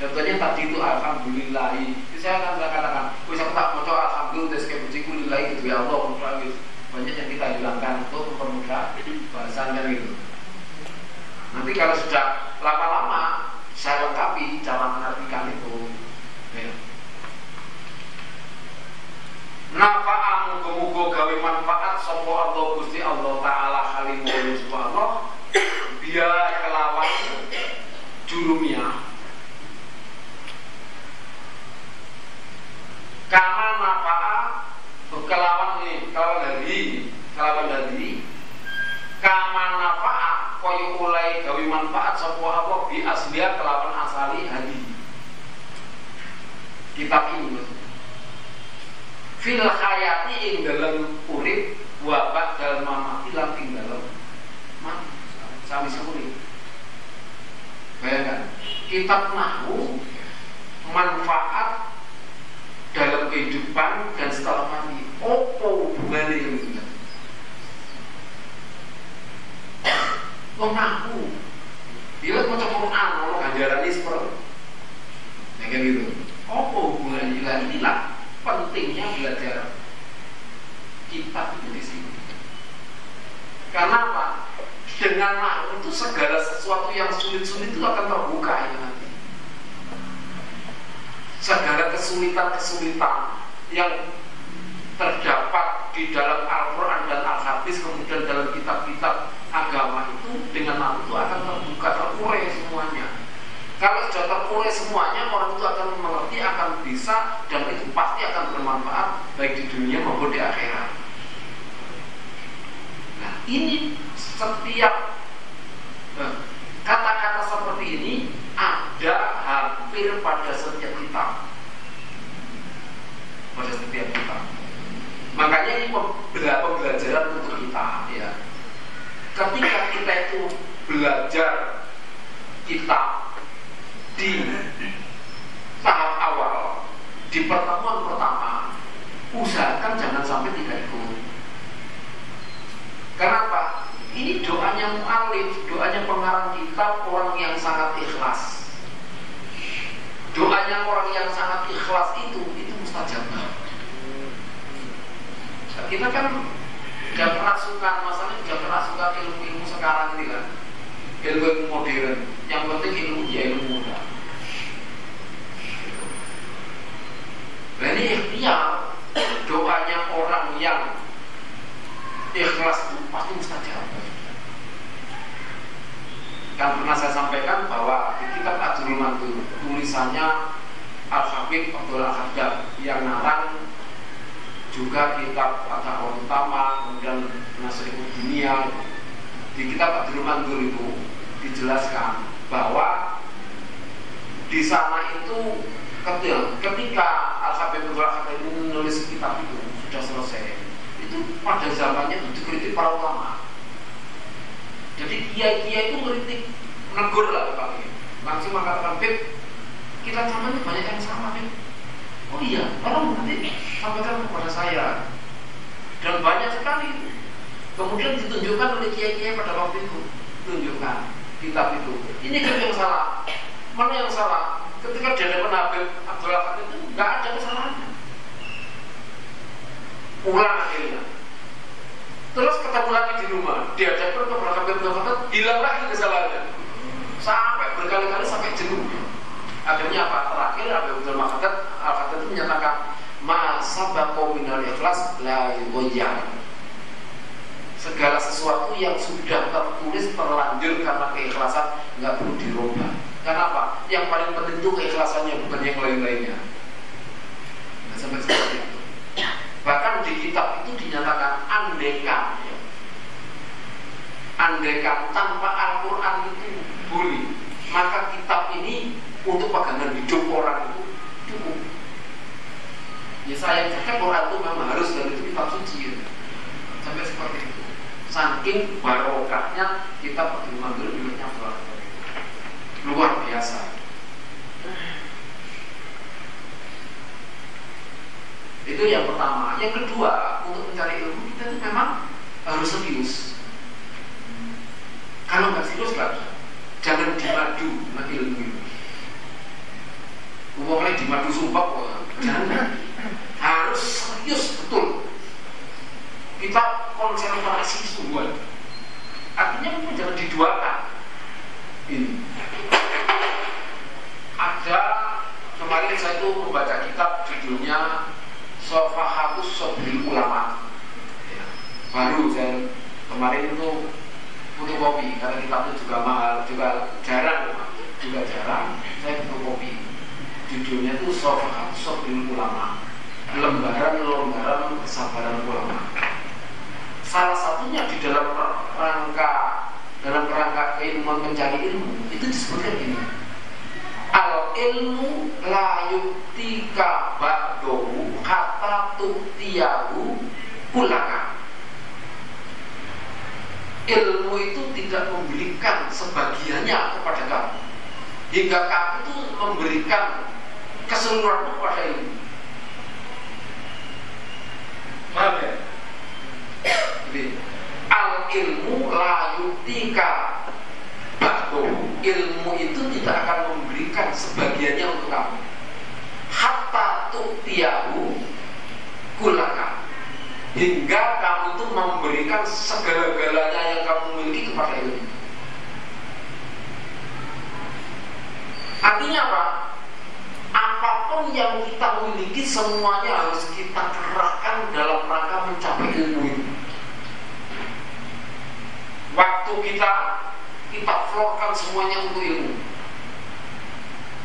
Contohnya tadi itu alhamdulillah. Itu saya akan saya katakan, wis aku tak mau alhamdulillah terus kayak pujiku lillahi gitu ya Allah banyak yang kita hilangkan untuk mempermudah bahasan kan gitu. Nanti kalau sudah lama-lama saya lengkapi cara mengartikan itu. Ya. Muga gawe manfaat sapa Allah Gusti Allah taala halimul subhanallah. Biar kelawan jurumnya karena manfaat kelawan ini kelawan dari kelawan dari. Kama nafa'a koyo mulai gawe manfaat sapa apa bi asliya kelawan asali hadi. Kitab ini fil hayati ing dalam urip wa dalam mamati lan dalam mati sami urip. Bayangkan kitab nahu manfaat dalam kehidupan dan setelah mati opo hubungannya yang itu Wong aku Dia mau Quran, mau ganjaran ini seperti Ya kan gitu Opo hubungannya Nah inilah pentingnya belajar kitab itu di sini Karena apa? Dengan nahu itu segala sesuatu yang sulit-sulit itu akan terbuka ya nanti. Segala kesulitan-kesulitan yang terdapat di dalam Al-Quran dan Al-Hadis kemudian dalam kitab-kitab agama itu dengan nama itu akan terbuka terurai semuanya. Kalau sudah terurai semuanya orang itu akan mengerti akan bisa dan itu pasti akan bermanfaat baik di dunia maupun di akhirat. Nah ini setiap eh, kata-kata seperti ini ada hampir pada setiap kitab. Pada setiap kitab. Makanya ini pembelajaran untuk kita ya. Ketika kita itu belajar kitab di tahap awal di pertemuan pertama usahakan jangan sampai tidak ikut kenapa ini doanya mu'alif, doanya pengarang kitab orang yang sangat ikhlas. Doanya orang yang sangat ikhlas itu, itu mustajabah. Nah, kita kan tidak pernah suka, masalah tidak pernah suka ilmu-ilmu sekarang ini kan. Ilmu-ilmu modern. Yang penting ilmu ya ilmu muda. Nah ini ikhtiar doanya orang yang ikhlas itu pasti mustajab kan pernah saya sampaikan bahwa di kitab Ajrul Mantur tulisannya Al Habib Abdul Haddad yang narang juga kitab Atahur Utama kemudian Nasrul Dunia. Di kitab Mantur itu dijelaskan bahwa di sana itu ketika Habib Abdul ini menulis kitab itu sudah selesai. Itu pada zamannya itu dikritik para ulama. Jadi kiai-kiai itu ngeritik menegur lah Pak langsung mengatakan Beb kita zamannya banyak yang salah Beb oh iya tolong nanti sampaikan kepada saya. Dan banyak sekali. Kemudian ditunjukkan oleh kiai-kiai pada waktu itu. Tunjukkan kitab itu. Ini kan yang salah. Mana yang salah? Ketika dia dapat Ahad itu nggak ada kesalahannya pulang akhirnya. Terus ketemu lagi di rumah. Diajarkan kepada Habib Abdul Ahad hilang lagi kesalahannya. Sampai berkali-kali sampai jenuh. Akhirnya apa? Terakhir Habib Abdul Ahad Ahad itu menyatakan masa bako minal ikhlas la yugoyah segala sesuatu yang sudah tertulis terlanjur karena keikhlasan nggak perlu dirubah Kenapa? Yang paling penting itu keikhlasannya bukan yang lain-lainnya. Nah, sampai seperti itu. Bahkan di kitab itu dinyatakan andekan. Ya. Andekan tanpa Al-Quran itu boleh. Maka kitab ini untuk pegangan hidup orang itu cukup. Ya saya cakap Quran itu memang harus dan itu kitab suci. Ya. Sampai seperti itu. Saking barokahnya kitab Abdul Mandur miliknya Abdul luar biasa. Itu yang pertama. Yang kedua, untuk mencari ilmu kita itu memang harus serius. Kalau nggak serius lah, jangan dimadu dengan ilmu itu. Uangnya dimadu sumpah, jangan. Harus serius betul. Kita konsentrasi sungguh. Artinya jangan diduakan. Ini ada kemarin saya itu membaca kitab judulnya Sofahatus Sobil Ulama. Ya, baru saya kemarin itu fotokopi karena kitab itu juga mahal juga jarang juga jarang saya fotokopi judulnya itu Sofahatus Sobil Ulama. Lembaran-lembaran kesabaran ulama. Salah satunya di dalam rangka dalam kerangka keilmuan mencari ilmu itu disebutkan ini ilmu la yuktika ba'dahu kata tuktiyahu kulaka ilmu itu tidak memberikan sebagiannya kepada kamu. Hingga kamu itu memberikan keseluruhan kepada ilmu. Paham ya? al ilmu la yuktika ilmu itu tidak akan sebagiannya untuk kamu. Hatta tuktiyahu kulaka hingga kamu itu memberikan segala-galanya yang kamu miliki kepada ilmu artinya apa? apa pun yang kita miliki semuanya harus kita kerahkan dalam rangka mencapai ilmu itu. Waktu kita kita florkan semuanya untuk ilmu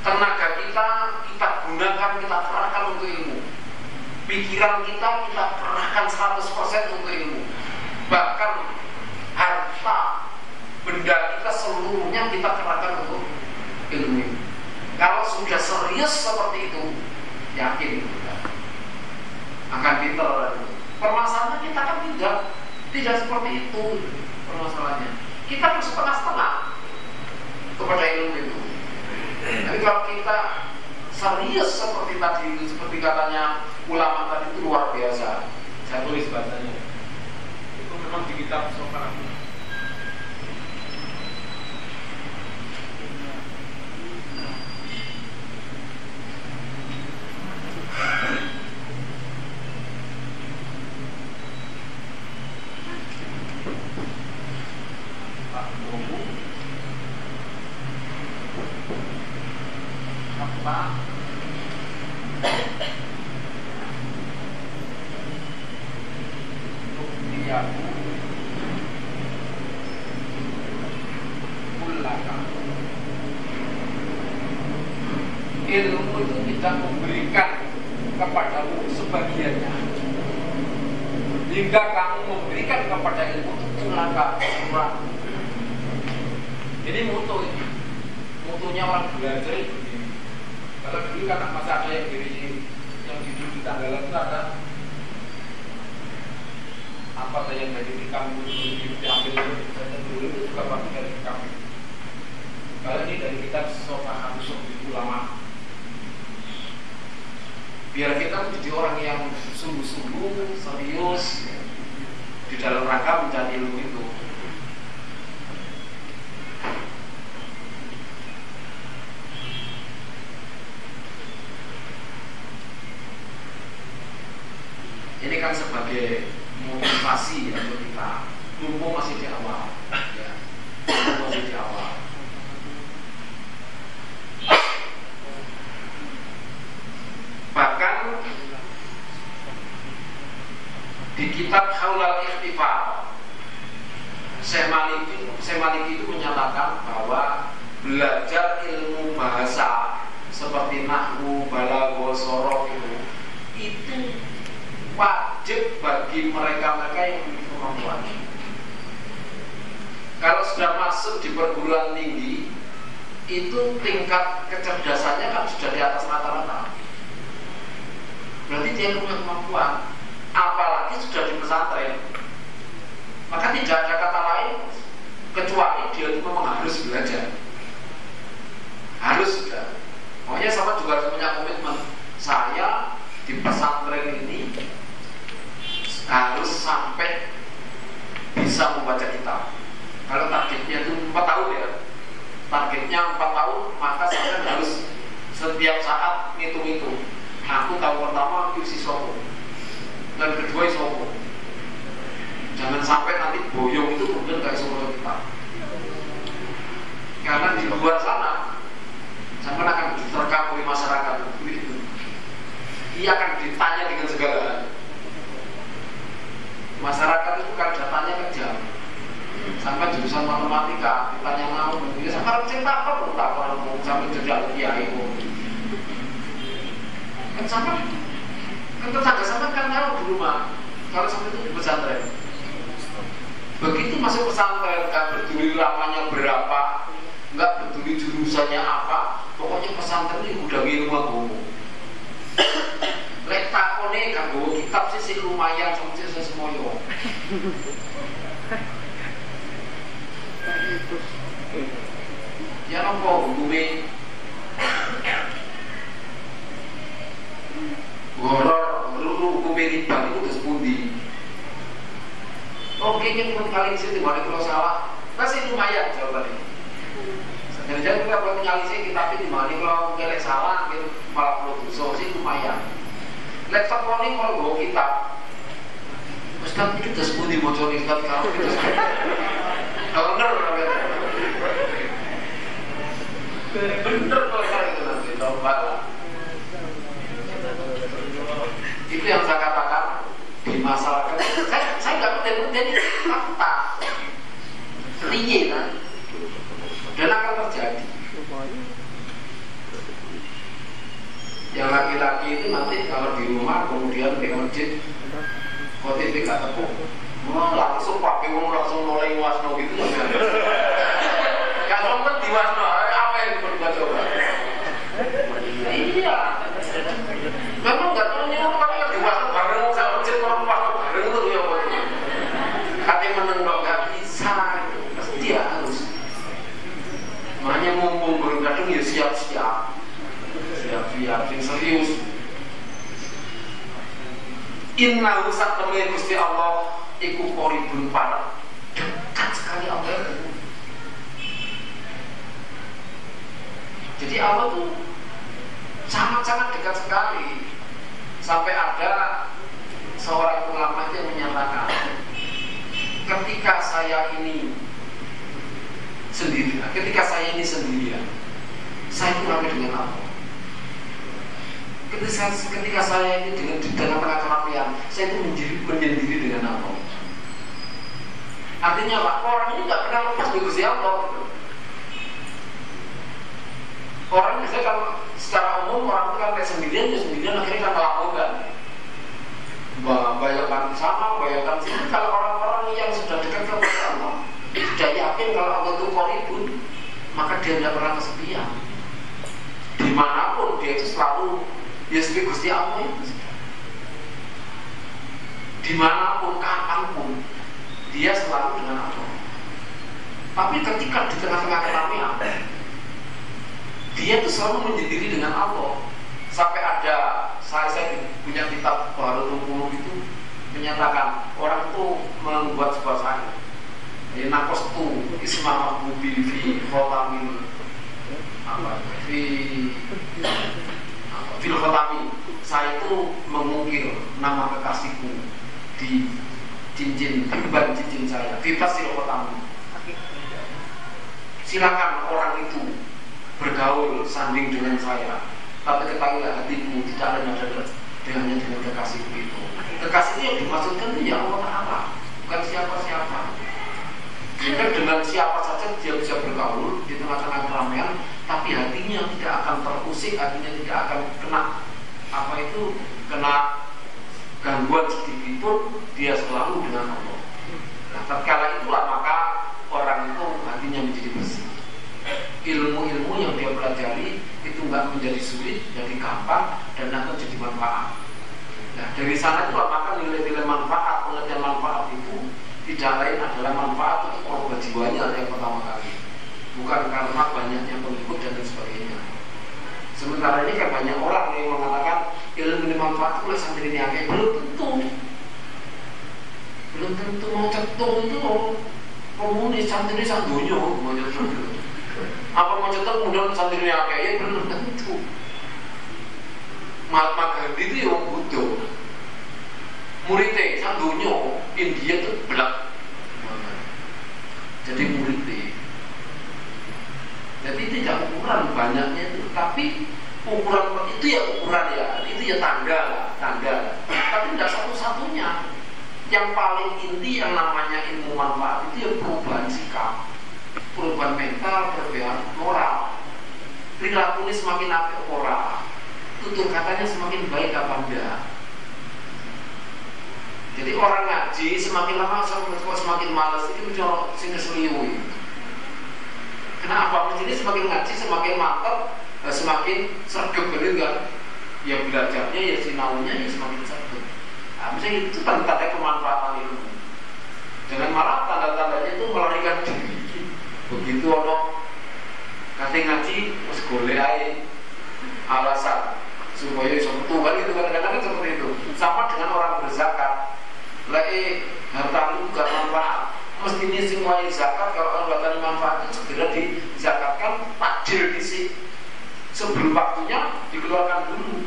tenaga kita kita gunakan kita kerahkan untuk ilmu. Pikiran kita kita kerahkan 100% untuk ilmu. Bahkan harta benda kita seluruhnya kita kerahkan untuk ilmu. Kalau sudah serius seperti itu yakin. Kita akan pinter. Permasalahannya kita kan tidak tidak seperti itu permasalahannya. Kita harus setengah-setengah kepada ilmu itu. Tapi kalau kita serius seperti tadi seperti katanya ulama tadi itu luar biasa. Saya tulis bahasanya. Itu memang di kitab Sopan ilmu itu tidak memberikan kepadamu sebagiannya. Hingga kamu memberikan kepada ilmu itu langkah kurang ini mutu mutunya orang belajar itu kalau dulu kan masih ada yang diri yang di tanggalan itu ada apa saja yang dari kami itu diambil dulu itu juga pasti dari kami kalau ini dari kitab Sofa Habisok ulama biar kita menjadi orang yang sungguh-sungguh serius di dalam rangka mencari ilmu itu ini kan sebagai motivasi untuk kita. Mumpung masih di awal ini pun kali sih di mana kalau salah masih lumayan jawabannya. Jangan-jangan kita perlu nyalisi kita di mana kalau ngelek salah gitu malah perlu dosa. Sih lumayan Lek tekoni kalau bawa kitab. Ustaz itu udah sebuti bocor kitab kalau itu Kalau bener kalau itu nanti Coba Itu yang saya katakan Di masyarakat Saya, saya nggak penting-penting ini fakta. Riye kan? Dan akan terjadi. Yang laki-laki itu nanti kalau di rumah kemudian di masjid khotib gak tepuk oh, langsung pakai uang langsung mulai wasno gitu kalau kan di wasno. Apa yang berubah coba? Iya. Memang nggak tahu nih orang kan di wasno bareng sama masjid orang wasno bareng itu ya katanya meneng dong nggak bisa pasti dia harus makanya mumpung belum kadung ya siap-siap siap-siap sing serius Inna rusak temui Gusti Allah Iku koribun parah Dekat sekali Allah Jadi Allah tuh Sangat-sangat dekat sekali. Sampai ada Seorang ulama itu yang menyatakan Ketika saya ini Sendirian Ketika saya ini sendirian Saya itu ramai dengan Allah ketika, ketika saya ini dengan di tengah-tengah keramaian saya itu menjadi menyendiri dengan Allah artinya apa? orang ini nggak pernah lepas dari Gusti Allah gitu. orang biasanya kalau secara umum orang itu kan kayak sendirian ya sendirian akhirnya kan melakukan bayangkan sama, bayangkan sini kalau orang-orang yang sudah dekat kepada Allah sudah yakin kalau Allah itu koribun maka dia tidak pernah kesepian di mana pun dia itu selalu ya sebagai Gusti Allah itu? Di mana pun kapan pun dia selalu dengan Allah tapi ketika di tengah-tengah keramaian dia itu selalu menyendiri dengan Allah sampai ada saya saya punya kitab baru Puluh itu menyatakan orang itu membuat sebuah sayur. Nakos tu isma mahbubi fi khotamin apa? Fi khotami saya itu mengukir nama kekasihku di cincin di ban cincin saya. Di tasir khotami silakan orang itu bergaul sanding dengan saya. Tapi ketahuilah hatiku tidak ada nada dengannya dengan kekasihku itu. Kekasih yang dimaksudkan itu ya Allah Ta'ala bukan siapa-siapa. Jika dengan siapa saja dia bisa bergaul di tengah-tengah hatinya tidak akan terusik hatinya tidak akan kena apa itu kena gangguan sedikit pun dia selalu dengan Allah nah tatkala itulah maka orang itu hatinya menjadi bersih ilmu-ilmu yang dia pelajari itu nggak menjadi sulit, jadi gampang dan akan jadi manfaat. Nah dari sana itu maka nilai-nilai manfaat, pengertian manfaat itu tidak lain adalah manfaat untuk korban jiwanya yang pertama kali, bukan karena banyaknya pengikut. Sementara ini kan banyak orang yang mengatakan ilmu ini manfaat oleh santri agak belum tentu, belum tentu mau cetung itu komunis santri sandunya mau cetung apa mau cetak kemudian santri akeh ya belum tentu. Mahatma Gandhi itu yang Buddha muridnya sandunya India itu belak. Jadi muridnya jadi tidak ukuran banyaknya itu tapi ukuran itu ya ukuran ya itu ya tanda tanda tapi tidak satu-satunya yang paling inti yang namanya ilmu manfaat itu ya perubahan sikap perubahan mental, perubahan moral. Perilaku ini semakin apik moral. Tutur katanya semakin baik apa enggak. Jadi orang ngaji semakin lama semakin malas itu mencorok sing. Kenapa? Jadi semakin ngaji semakin mantap, eh, semakin sergap bener kan? Ya belajarnya ya sinaunya ya semakin sergap. Nah, misalnya itu tanda-tanda kemanfaatan ilmu. Jangan malah tanda-tandanya itu melarikan diri begitu ono kate ngaji terus ae alasan supaya bisa metu kan itu kadang-kadang kan seperti itu sama dengan orang berzakat lagi harta lu gak manfaat mesti ini semua zakat kalau orang manfaat itu segera dizakatkan takjil di sebelum waktunya dikeluarkan dulu.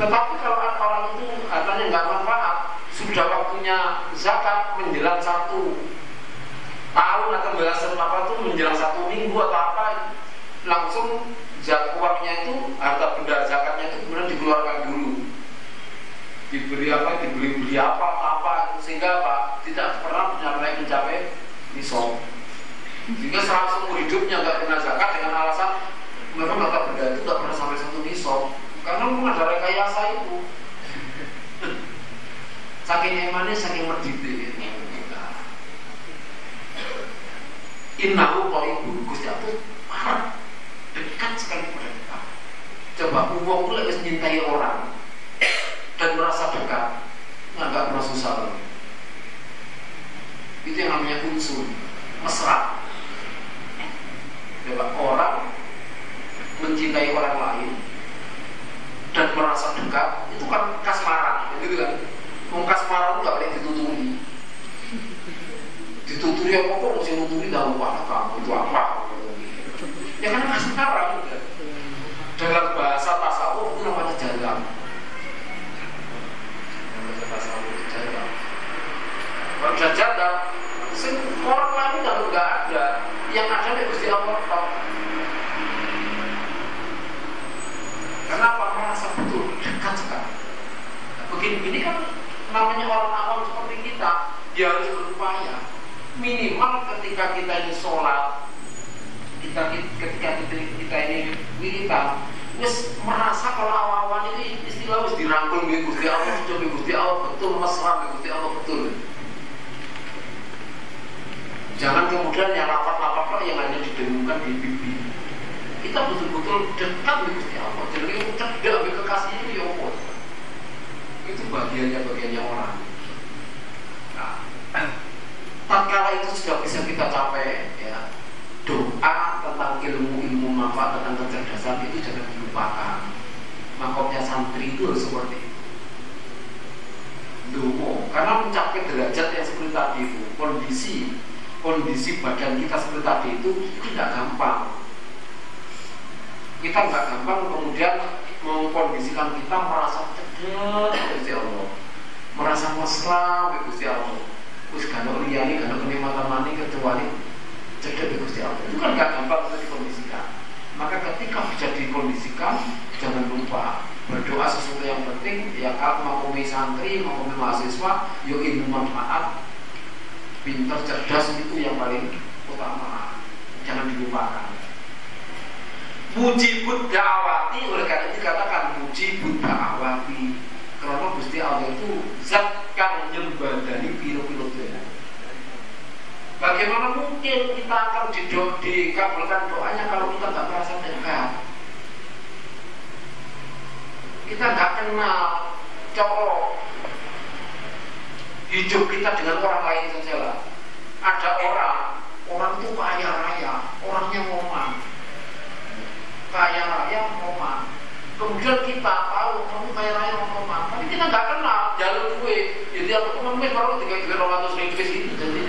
Tetapi kalau orang itu hartanya nggak manfaat sudah waktunya zakat menjelang satu tahun atau belasan apa itu menjelang satu minggu atau apa langsung zak uangnya itu harta benda zakatnya itu kemudian dikeluarkan dulu. Diberi apa dibeli beli apa apa sehingga apa tidak pernah mencapai mencapai nisab sehingga seumur hidupnya nggak pernah zakat dengan alasan memang harta benda itu nggak pernah sampai satu nisab karena memang ada rekayasa itu saking emannya saking merdite Innahu qaribun Gusti marah dekat sekali pada kita. Coba uang itu lebih menyintai orang dan merasa dekat, nggak pernah susah. Itu yang namanya unsur mesra. Orang mencintai orang lain dan merasa dekat itu kan kasmaran, gitu kan? Mau kasmaran nggak boleh dituturi dituturi apa kok mesti nuturi dalam apa kita wis merasa kalau awal-awal ini istilah wis dirangkul nih Gusti Allah dicoba Gusti Allah betul mesra nih Gusti Allah betul. Jangan kemudian yang rapat-rapat yang hanya didengungkan di bibi kita betul-betul dekat nih Gusti Allah. Jadi tidak lebih kekasih ini ya Allah itu bagiannya bagiannya orang. Nah, tatkala itu sudah bisa kita capai ya doa tentang ilmu manfaat tentang kecerdasan itu jangan dilupakan. Makomnya santri itu harus seperti itu. Karena mencapai derajat yang seperti tadi itu kondisi kondisi badan kita seperti tadi itu tidak gampang. Kita nggak gampang kemudian mengkondisikan kita merasa cedek Gusti Allah. Merasa mesra Gusti Allah. Wis gandok liyane gandok kenikmatan mani kecuali cedek Gusti Allah. Itu kan nggak gampang maka ketika bisa dikondisikan jangan lupa berdoa sesuatu yang penting. Ya kalau mau santri mau mahasiswa yuk ilmu manfaat. Pintar cerdas itu yang paling utama. Jangan dilupakan. Mujibud da'awati oleh karena itu dikatakan mujibud da'awati karena Gusti Allah itu zat kang ya. Bagaimana mungkin kita akan dikabulkan doanya kalau kita nggak merasa dekat? Kita nggak kenal cowok hidup kita dengan orang lain saja lah. Ada orang, orang itu kaya raya, orangnya ngomong kaya raya ngomong kemudian kita tahu kamu kaya raya ngomong tapi kita nggak kenal jalur gue jadi aku gue baru tiga tiga ratus ribu itu jadinya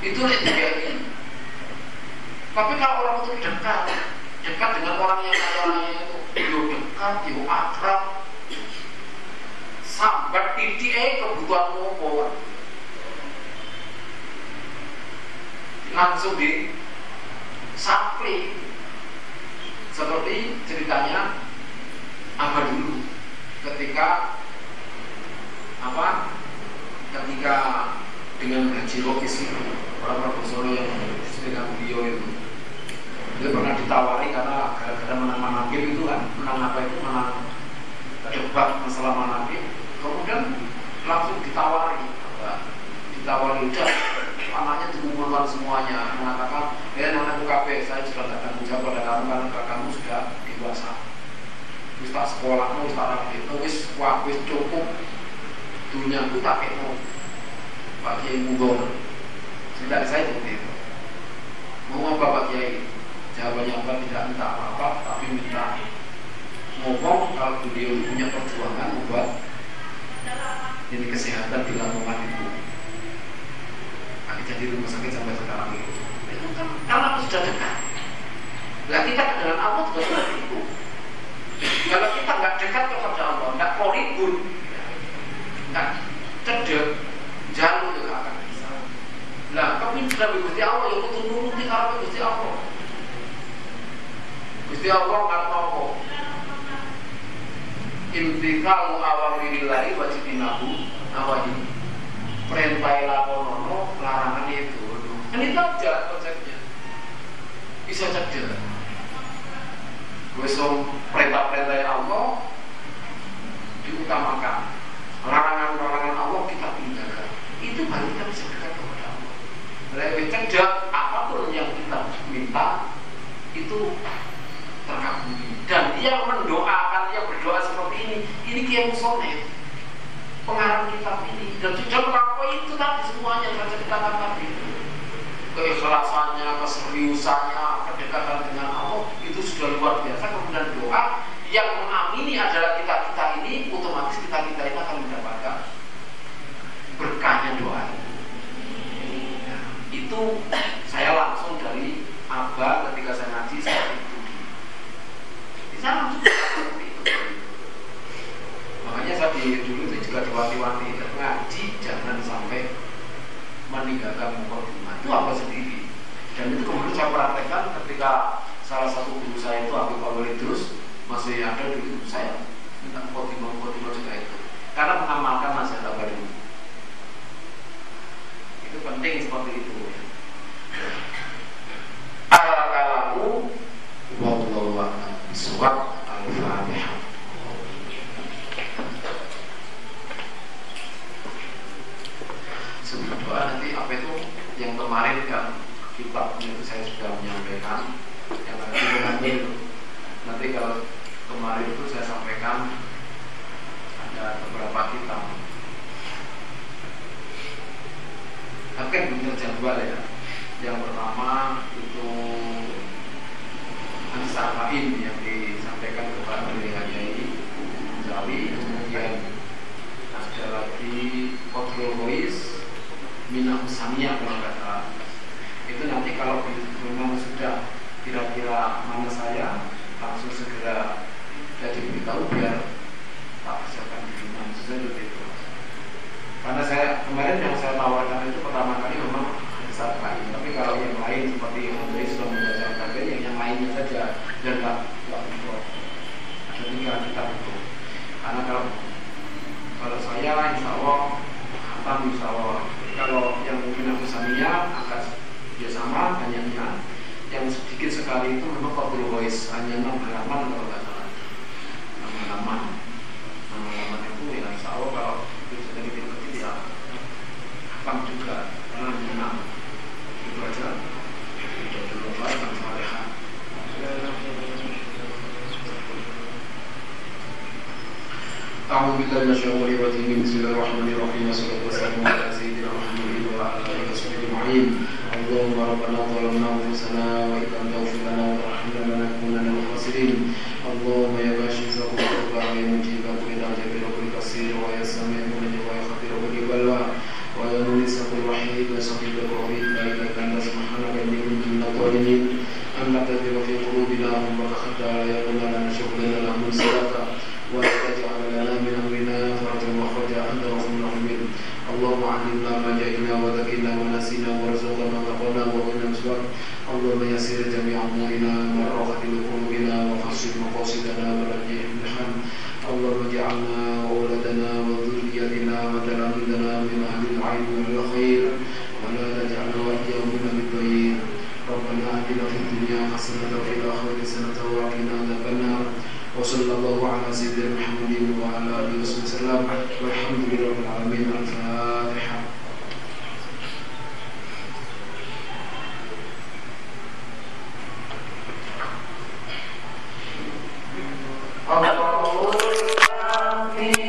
itu tiga ini tapi kalau orang itu dekat dekat dengan orang yang kaya raya itu yo dekat yo akrab. Sambat titik eh kebutuhan ngopo langsung di sapri seperti ceritanya apa dulu ketika apa ketika dengan Haji Rokis itu orang profesor yang dengan beliau itu. Dia pernah ditawari karena gara-gara menang manakib itu kan. Menang apa itu? Menang debat masalah manakib kemudian langsung ditawari ditawari udah anaknya dikumpulkan semuanya. Mengatakan ya anak UKP saya sudah tidak tanggung jawab pada kamu karena kamu sudah dewasa. Wis tak sekolah wis tak rapi wis wis cukup. Dunia itu tak kemo Pak Kiai Mugor cerita saya seperti itu mau apa Pak Kiai jawabannya apa tidak minta apa-apa tapi minta ngomong kalau beliau punya perjuangan membuat ini kesehatan dilakukan itu jadi rumah sakit sampai sekarang itu itu kan karena sudah dekat. Lah kita dengan Allah juga seperti itu kalau kita nggak dekat kepada Allah nggak koribun nggak cedek jauh juga akan tapi sudah Gusti Allah yang itu nuruti kalau Gusti Allah. Gusti Allah nggak tahu intikal awamirillahi wajibinahu awajib. Perintah lakonono larangan itu kan itu aja konsepnya. Bisa cedera besok perintah-perintah Allah diutamakan. Larangan-larangan Allah kita tinggalkan. Itu baru kita bisa lebih cedek apa pun yang kita minta itu terkabuli dan dia mendoakan dia berdoa seperti ini. Ini kiai musonef pengarang kitab ini. Dan sudah melakukan itu tadi semuanya yang saya ceritakan tadi keikhlasannya, keseriusannya, kedekatan dengan Allah itu sudah luar biasa. Kemudian doa yang mengamini adalah kita kita ini otomatis kita kita ini akan mendapatkan berkahnya doa ya, itu saya langsung dari abah ketika saya ngaji saya itu di sana seperti itu makanya saya di, dulu itu juga diwati-wati ngaji jangan sampai meninggalkan mukadimah itu apa sendiri. Dan itu kemudian saya praktekkan ketika salah satu guru saya itu Habib Awal terus masih ada dulu saya minta mukadimah mukadimah juga itu karena mengamalkan nasihat baru itu penting seperti itu ya. Al-kalamu Wallahu a'lam Al-Fatihah doa nanti apa itu yang kemarin kan kitabnya itu saya sudah menyampaikan yang nanti nanti kalau kemarin itu saya sampaikan ada beberapa kitab tapi kan belum terjadwal ya. Yang pertama itu Ansarfain yang disampaikan kepada Yai Jawi kemudian ada lagi Kotrol Boys Minah Samia kalau nggak itu nanti kalau memang sudah kira-kira mana saya langsung segera jadi beritahu biar tak persiapkan di rumah. Sesuai itu karena saya kemarin yang saya tawarkan itu pertama kali memang besar lain. Tapi kalau yang lain seperti yang Andre sudah menjelaskan yang yang lainnya saja dan tak tak ada tinggal kita itu karena kalau kalau saya insya Allah akan insya Allah. Kalau yang mungkin aku samia agak ya sama banyaknya yang sedikit sekali itu memang Qabil Wais hanya enam halaman kalau nggak salah enam halaman enam halaman itu ya insya Allah kalau itu sedikit kecil ya akan juga karena hanya enam itu aja itu dulu lah dan salehah أعوذ بالله من الشيطان الرجيم بسم الله الرحمن الرحيم والصلاة ربنا ظلمنا أنفسنا وإن لم تغفر لنا وترحمنا لنكونن من الخاسرين. اللهم يا كاشف الكرب ويا مجيب كل جبير كل كثير ويا سميع من ويا خبير كل بلوى ويا مونس كل وحيد وصحيب الوحيد لا إله إلا أنت سبحانك إني كنت من الظالمين. أن تغفر في قلوبنا ربك خطايا ولا لنا decir